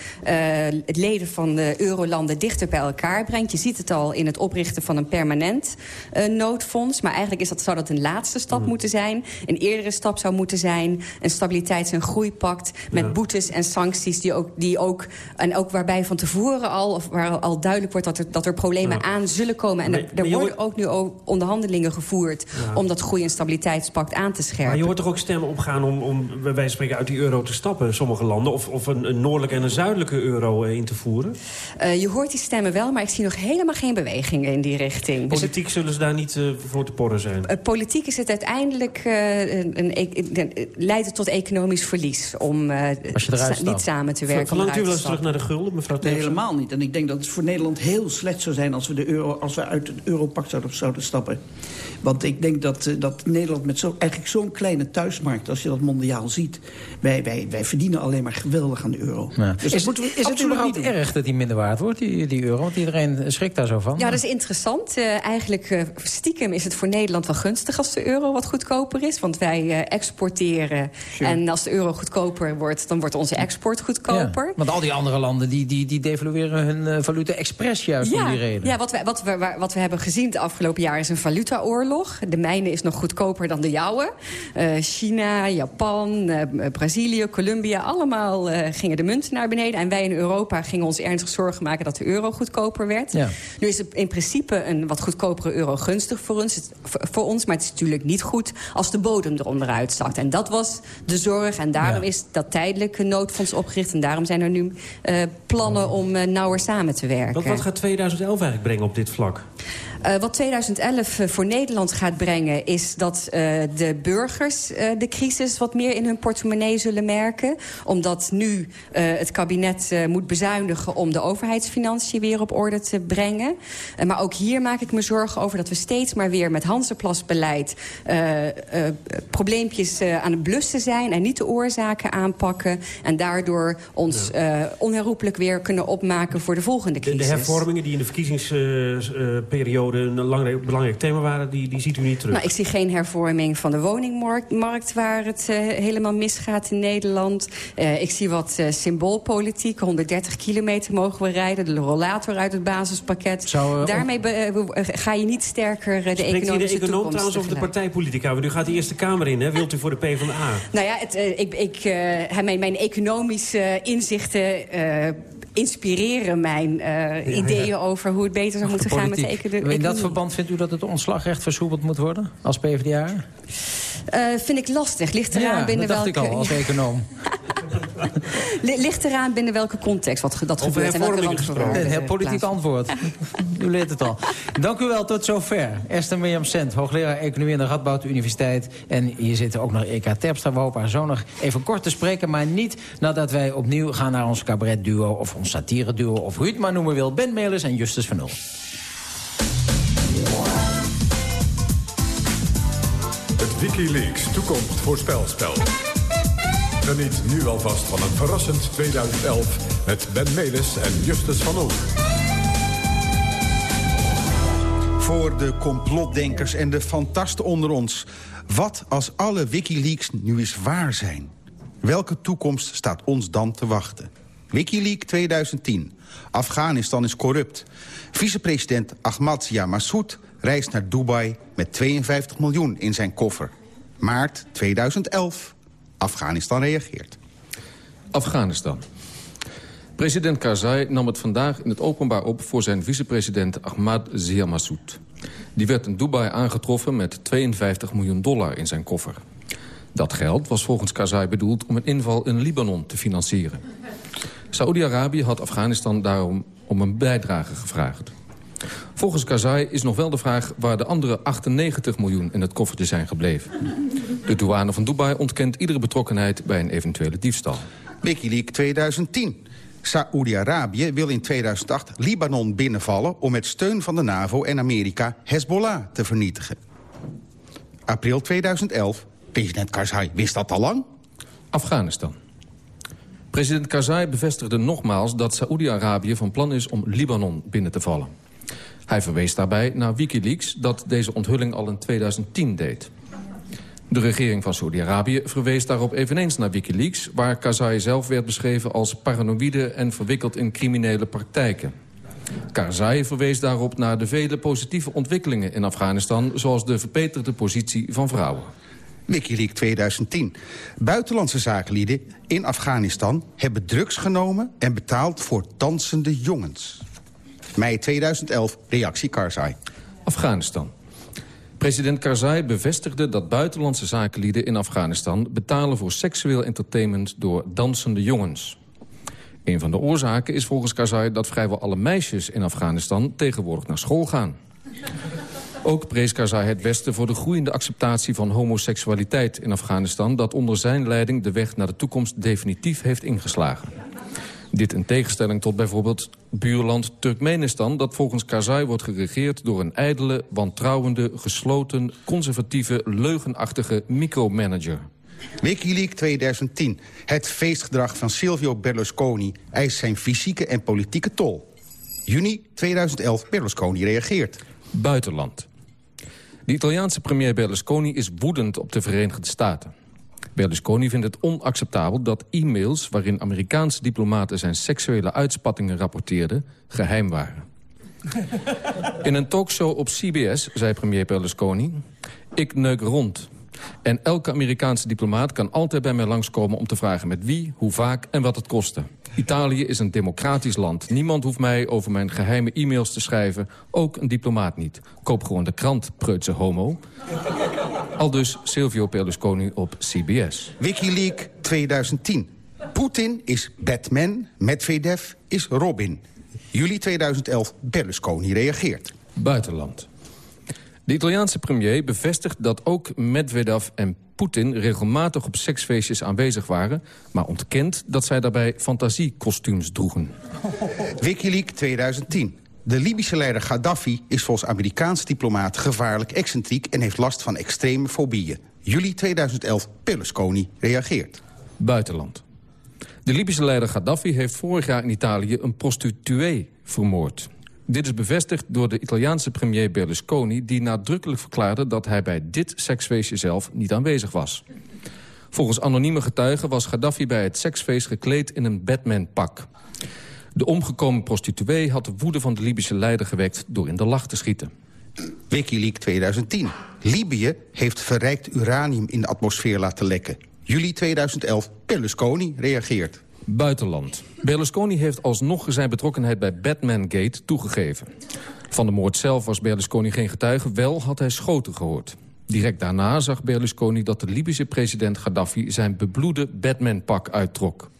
S45: leden van de eurolanden dichter bij elkaar brengt. Je ziet het al in het oprichten van een permanent noodfonds. Maar eigenlijk is dat, zou dat een laatste stap mm. moeten zijn. Een eerdere stap zou moeten zijn een stabiliteits- en groeipact... met ja. boetes en sancties die ook, die ook, en ook waarbij van tevoren al... of waar al duidelijk wordt dat er, dat er problemen ja. aan zullen komen. En maar, er, er worden ook nu ook onderhandelingen gevoerd... Ja. om dat groei- en stabiliteitspact aan te scherpen.
S44: Maar je hoort toch ook stemmen opgaan om, om bij wijze van spreken uit die euro te stappen... sommige landen, of, of een, een noordelijke en een zuidelijke euro uh, in te voeren?
S45: Uh, je hoort die stemmen wel, maar ik zie nog helemaal geen bewegingen in die richting.
S44: Politiek dus het, zullen ze daar niet uh, voor te porren zijn?
S45: Uh, politiek is het uiteindelijk... Een, een, een, leidt het tot economisch verlies om sa niet samen te werken.
S44: Verlangt u wel eens terug naar de gulden, mevrouw
S11: Nee, helemaal niet. En ik denk dat het voor Nederland heel slecht zou zijn... als we, de euro, als we uit het europact zouden, zouden stappen. Want ik denk dat, dat Nederland met zo, eigenlijk zo'n kleine thuismarkt... als je dat mondiaal ziet... wij, wij, wij verdienen alleen maar geweldig aan de euro.
S6: Ja. Dus is, het, is het überhaupt erg dat die minder waard wordt, die, die euro? Want iedereen schrikt daar zo van.
S45: Ja, dat is interessant. Uh, eigenlijk uh, stiekem is het voor Nederland wel gunstig... als de euro wat goedkoper is. Want wij uh, exporteren. Sure. En als de euro goedkoper wordt, dan wordt onze export goedkoper.
S6: Ja, want al die andere landen die, die, die devalueren hun valuta expres juist
S45: ja,
S6: om die reden.
S45: Ja, wat we, wat, we, wat we hebben gezien de afgelopen jaar is een valutaoorlog. De mijne is nog goedkoper dan de jouwe. Uh, China, Japan, uh, Brazilië, Colombia, allemaal uh, gingen de munten naar beneden. En wij in Europa gingen ons ernstig zorgen maken dat de euro goedkoper werd. Ja. Nu is het in principe een wat goedkopere euro gunstig voor ons, het, voor ons. Maar het is natuurlijk niet goed als de bodem eronder uitzakt. En dat was de zorg. En daarom ja. is dat tijdelijke noodfonds opgericht. En daarom zijn er nu plannen om nauwer samen te werken.
S44: Wat, wat gaat 2011 eigenlijk brengen op dit vlak?
S45: Uh, wat 2011 uh, voor Nederland gaat brengen... is dat uh, de burgers de crisis wat meer in hun portemonnee zullen merken. Omdat nu het kabinet moet bezuinigen... om de overheidsfinanciën weer op orde te brengen. maar ook hier maak ik me zorgen over dat we steeds maar weer... met Hansenplasbeleid probleempjes aan het blussen zijn... en niet de oorzaken aanpakken. En daardoor ons onherroepelijk weer kunnen opmaken voor de volgende crisis.
S44: De, de hervormingen die in de verkiezingsperiode een belangrijk, belangrijk thema waren, die, die ziet u niet terug?
S45: Nou, ik zie geen hervorming van de woningmarkt waar het uh, helemaal misgaat in Nederland. Uh, ik zie wat uh, symboolpolitiek. 130 kilometer mogen we rijden. De rollator uit het basispakket. Zou, Daarmee ga je niet sterker de economische
S44: de econoom trouwens over de partijpolitica? Want u gaat de Eerste Kamer in, hè? Wilt u voor de PvdA?
S45: Nou ja, het, ik, ik, mijn, mijn economische inzichten inspireren mijn uh, ja, ideeën ja. over hoe het beter zou moeten gaan met de economie.
S6: In dat verband vindt u dat het ontslagrecht versoepeld moet worden als PvdA?
S45: Uh, vind ik lastig. Ligt eraan
S6: ja,
S45: binnen
S6: dat dacht
S45: welke...
S6: ik al, als econoom. [LAUGHS] [LAUGHS]
S45: Ligt eraan binnen welke context wat dat Over gebeurt. En welke
S6: Een heel politiek antwoord. [LAUGHS] u leert het al. Dank u wel, tot zover. Esther Mirjam Sent, hoogleraar Economie aan de Radboud Universiteit. En hier zitten ook nog Eka Terpstra. We hopen haar zo nog even kort te spreken. Maar niet nadat wij opnieuw gaan naar ons cabaret-duo... of ons satire-duo, of hoe je het maar noemen wil. Ben Melis en Justus van Nul.
S46: Wikileaks toekomstvoorspelspel. Geniet nu alvast van een verrassend 2011 met Ben Melis en Justus van Oel.
S47: Voor de complotdenkers en de fantasten onder ons. Wat als alle Wikileaks nu eens waar zijn? Welke toekomst staat ons dan te wachten? Wikileaks 2010. Afghanistan is corrupt. Vicepresident Ahmadiyya Massoud reist naar Dubai met 52 miljoen in zijn koffer. Maart 2011. Afghanistan reageert.
S48: Afghanistan. President Karzai nam het vandaag in het openbaar op... voor zijn vicepresident Ahmad Zia Massoud. Die werd in Dubai aangetroffen met 52 miljoen dollar in zijn koffer. Dat geld was volgens Karzai bedoeld om een inval in Libanon te financieren. Saoedi-Arabië had Afghanistan daarom om een bijdrage gevraagd. Volgens Karzai is nog wel de vraag waar de andere 98 miljoen in het koffertje zijn gebleven. De douane van Dubai ontkent iedere betrokkenheid bij een eventuele diefstal.
S47: Wikileaks 2010. Saoedi-Arabië wil in 2008 Libanon binnenvallen... om met steun van de NAVO en Amerika Hezbollah te vernietigen. April 2011. President Karzai wist dat al lang?
S48: Afghanistan. President Karzai bevestigde nogmaals dat Saoedi-Arabië van plan is om Libanon binnen te vallen. Hij verwees daarbij naar Wikileaks dat deze onthulling al in 2010 deed. De regering van Saudi-Arabië verwees daarop eveneens naar Wikileaks... waar Karzai zelf werd beschreven als paranoïde en verwikkeld in criminele praktijken. Karzai verwees daarop naar de vele positieve ontwikkelingen in Afghanistan... zoals de verbeterde positie van vrouwen.
S47: Wikileaks 2010. Buitenlandse zakenlieden in Afghanistan hebben drugs genomen... en betaald voor dansende jongens. Mei 2011, reactie Karzai.
S48: Afghanistan. President Karzai bevestigde dat buitenlandse zakenlieden in Afghanistan... betalen voor seksueel entertainment door dansende jongens. Een van de oorzaken is volgens Karzai dat vrijwel alle meisjes in Afghanistan... tegenwoordig naar school gaan. Ook prees Karzai het Westen voor de groeiende acceptatie van homoseksualiteit in Afghanistan... dat onder zijn leiding de weg naar de toekomst definitief heeft ingeslagen. Dit in tegenstelling tot bijvoorbeeld buurland Turkmenistan... dat volgens Karzai wordt geregeerd door een ijdele, wantrouwende... gesloten, conservatieve, leugenachtige micromanager.
S47: Wikileaks 2010. Het feestgedrag van Silvio Berlusconi eist zijn fysieke en politieke tol. Juni 2011. Berlusconi reageert.
S48: Buitenland. De Italiaanse premier Berlusconi is woedend op de Verenigde Staten. Berlusconi vindt het onacceptabel dat e-mails... waarin Amerikaanse diplomaten zijn seksuele uitspattingen rapporteerden... geheim waren. In een talkshow op CBS zei premier Berlusconi... ik neuk rond. En elke Amerikaanse diplomaat kan altijd bij mij langskomen... om te vragen met wie, hoe vaak en wat het kostte. Italië is een democratisch land. Niemand hoeft mij over mijn geheime e-mails te schrijven. Ook een diplomaat niet. Koop gewoon de krant, preutse homo. Al dus Silvio Berlusconi op CBS.
S47: Wikileaks 2010. Poetin is Batman, Medvedev is Robin. Juli 2011, Berlusconi reageert.
S48: Buitenland. De Italiaanse premier bevestigt dat ook Medvedev en Poetin regelmatig op seksfeestjes aanwezig waren... maar ontkent dat zij daarbij fantasiekostuums droegen. [LAUGHS]
S47: Wikileaks 2010. De Libische leider Gaddafi is volgens Amerikaanse diplomaat gevaarlijk excentriek... en heeft last van extreme fobieën. Juli 2011, Berlusconi reageert.
S48: Buitenland. De Libische leider Gaddafi heeft vorig jaar in Italië een prostituee vermoord. Dit is bevestigd door de Italiaanse premier Berlusconi... die nadrukkelijk verklaarde dat hij bij dit seksfeestje zelf niet aanwezig was. Volgens anonieme getuigen was Gaddafi bij het seksfeest gekleed in een Batman-pak. De omgekomen prostituee had de woede van de Libische leider gewekt... door in de lach te schieten.
S47: Wikileaks 2010. Libië heeft verrijkt uranium in de atmosfeer laten lekken. Juli 2011. Berlusconi reageert.
S48: Buitenland. Berlusconi heeft alsnog zijn betrokkenheid bij Batman-gate toegegeven. Van de moord zelf was Berlusconi geen getuige, wel had hij schoten gehoord. Direct daarna zag Berlusconi dat de Libische president Gaddafi... zijn bebloede Batman-pak uittrok.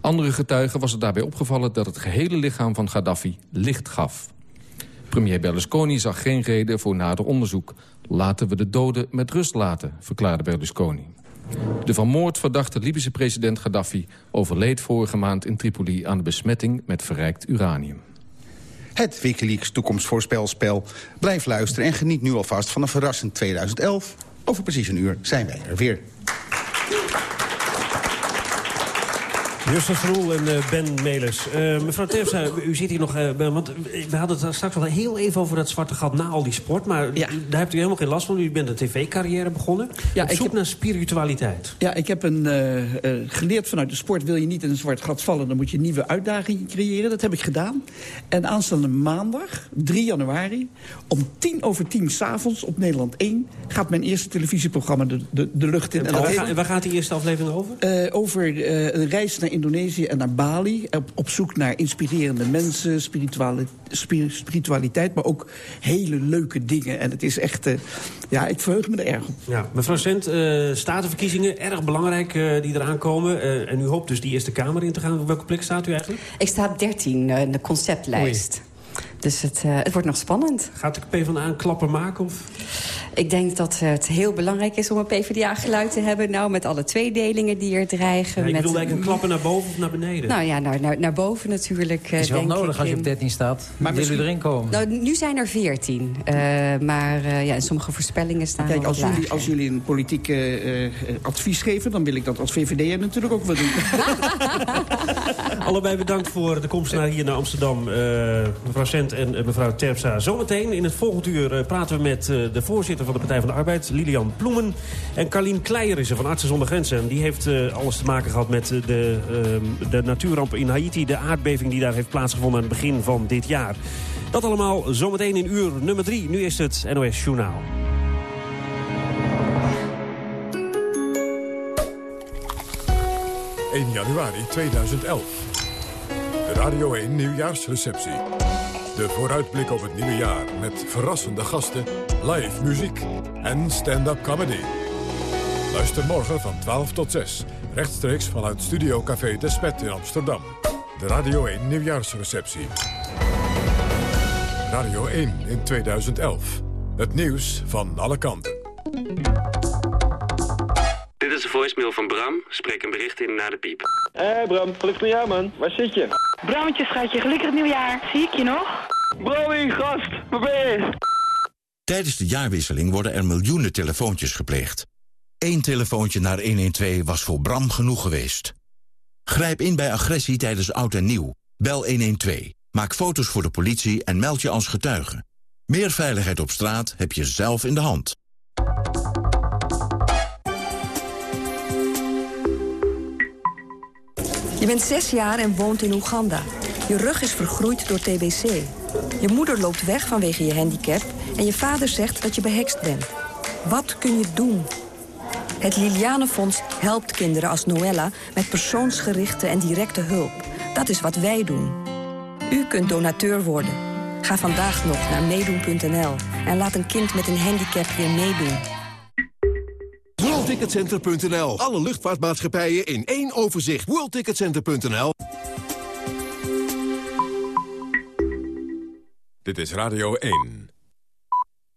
S48: Andere getuigen was er daarbij opgevallen dat het gehele lichaam van Gaddafi licht gaf. Premier Berlusconi zag geen reden voor nader onderzoek. Laten we de doden met rust laten, verklaarde Berlusconi. De van moord verdachte Libische president Gaddafi overleed vorige maand in Tripoli aan de besmetting met verrijkt uranium.
S47: Het Wikileaks toekomstvoorspelspel. Blijf luisteren en geniet nu alvast van een verrassend 2011. Over precies een uur zijn wij er weer.
S44: Justus Roel en uh, Ben Melis. Uh, mevrouw Terpstra, u zit hier nog... Uh, want we hadden het straks al heel even over dat zwarte gat na al die sport. Maar ja. daar hebt u helemaal geen last van. U bent een tv-carrière begonnen. Ja, Op zoek heb... naar spiritualiteit.
S11: Ja, ik heb een, geleerd vanuit de sport... wil je niet in een zwart gat vallen, dan moet je nieuwe uitdagingen creëren. Dat heb ik gedaan. En aanstaande maandag, 3 januari... om tien over tien s'avonds op Nederland 1... gaat mijn eerste televisieprogramma de, de, de lucht in.
S44: En, en waar, gaat, waar, gaat die eerste aflevering over?
S11: over een reis naar Indonesië en naar Bali. Op, op zoek naar inspirerende mensen, spiritualiteit... maar ook hele leuke dingen. En het is echt... Uh, ja, ik verheug me er erg op.
S44: Ja, mevrouw Sent, uh, statenverkiezingen, erg belangrijk uh, die eraan komen. en u hoopt dus die Eerste Kamer in te gaan. Op welke plek staat u eigenlijk?
S45: Ik sta op 13 in de conceptlijst. Dus het, uh, het wordt nog spannend.
S44: Gaat de PvdA een klapper maken? Of?
S45: Ik denk dat het heel belangrijk is om een PvdA-geluid te hebben. Nou, met alle tweedelingen die er dreigen.
S44: Ja, ik
S45: met...
S44: bedoel eigenlijk een klappen naar boven of naar beneden?
S45: Nou ja, naar, naar, naar boven natuurlijk. Het
S6: is wel nodig als je op 13 staat. Maar Wil u erin komen?
S45: Nou, nu zijn er 14. Uh, maar uh, ja, in sommige voorspellingen staan
S11: Kijk, als jullie, als jullie een politiek uh, advies geven... dan wil ik dat als VVD natuurlijk ook wel doen. [LAUGHS]
S44: Allebei bedankt voor de komst naar hier naar Amsterdam. mevrouw Sent en mevrouw Terpstra. Zometeen in het volgende uur praten we met de voorzitter
S9: van de Partij van de Arbeid, Lilian Ploemen. En Carlien Kleijer is er van Artsen zonder Grenzen. En die heeft alles te maken gehad met de, uh, de natuurramp in Haiti. De aardbeving die daar heeft plaatsgevonden aan het begin van dit jaar. Dat allemaal zometeen in uur nummer 3. Nu is het NOS Journaal.
S46: 1 januari 2011. De Radio 1 nieuwjaarsreceptie. De vooruitblik op het nieuwe jaar met verrassende gasten, live muziek en stand-up comedy. Luister morgen van 12 tot 6, rechtstreeks vanuit Studio Café de Spet in Amsterdam. De Radio 1 nieuwjaarsreceptie. Radio 1 in 2011. Het nieuws van alle kanten.
S49: Dit is de voicemail van Bram. Spreek een bericht in na de piep.
S50: Hé hey Bram, gelukkig nieuwjaar man. Waar zit je?
S32: Brammetje schatje, gelukkig nieuwjaar. Zie ik je nog?
S50: Bramie, gast, waar ben je?
S51: Tijdens de jaarwisseling worden er miljoenen telefoontjes gepleegd. Eén telefoontje naar 112 was voor Bram genoeg geweest. Grijp in bij agressie tijdens oud en nieuw. Bel 112. Maak foto's voor de politie en meld je als getuige. Meer veiligheid op straat heb je zelf in de hand.
S52: Je bent zes jaar en woont in Oeganda. Je rug is vergroeid door TBC. Je moeder loopt weg vanwege je handicap... en je vader zegt dat je behekst bent. Wat kun je doen? Het Lilianenfonds helpt kinderen als Noella... met persoonsgerichte en directe hulp. Dat is wat wij doen. U kunt donateur worden. Ga vandaag nog naar meedoen.nl... en laat een kind met een handicap weer meedoen.
S23: WorldTicketCenter.nl. Alle luchtvaartmaatschappijen in één overzicht. WorldTicketCenter.nl.
S46: Dit is Radio 1.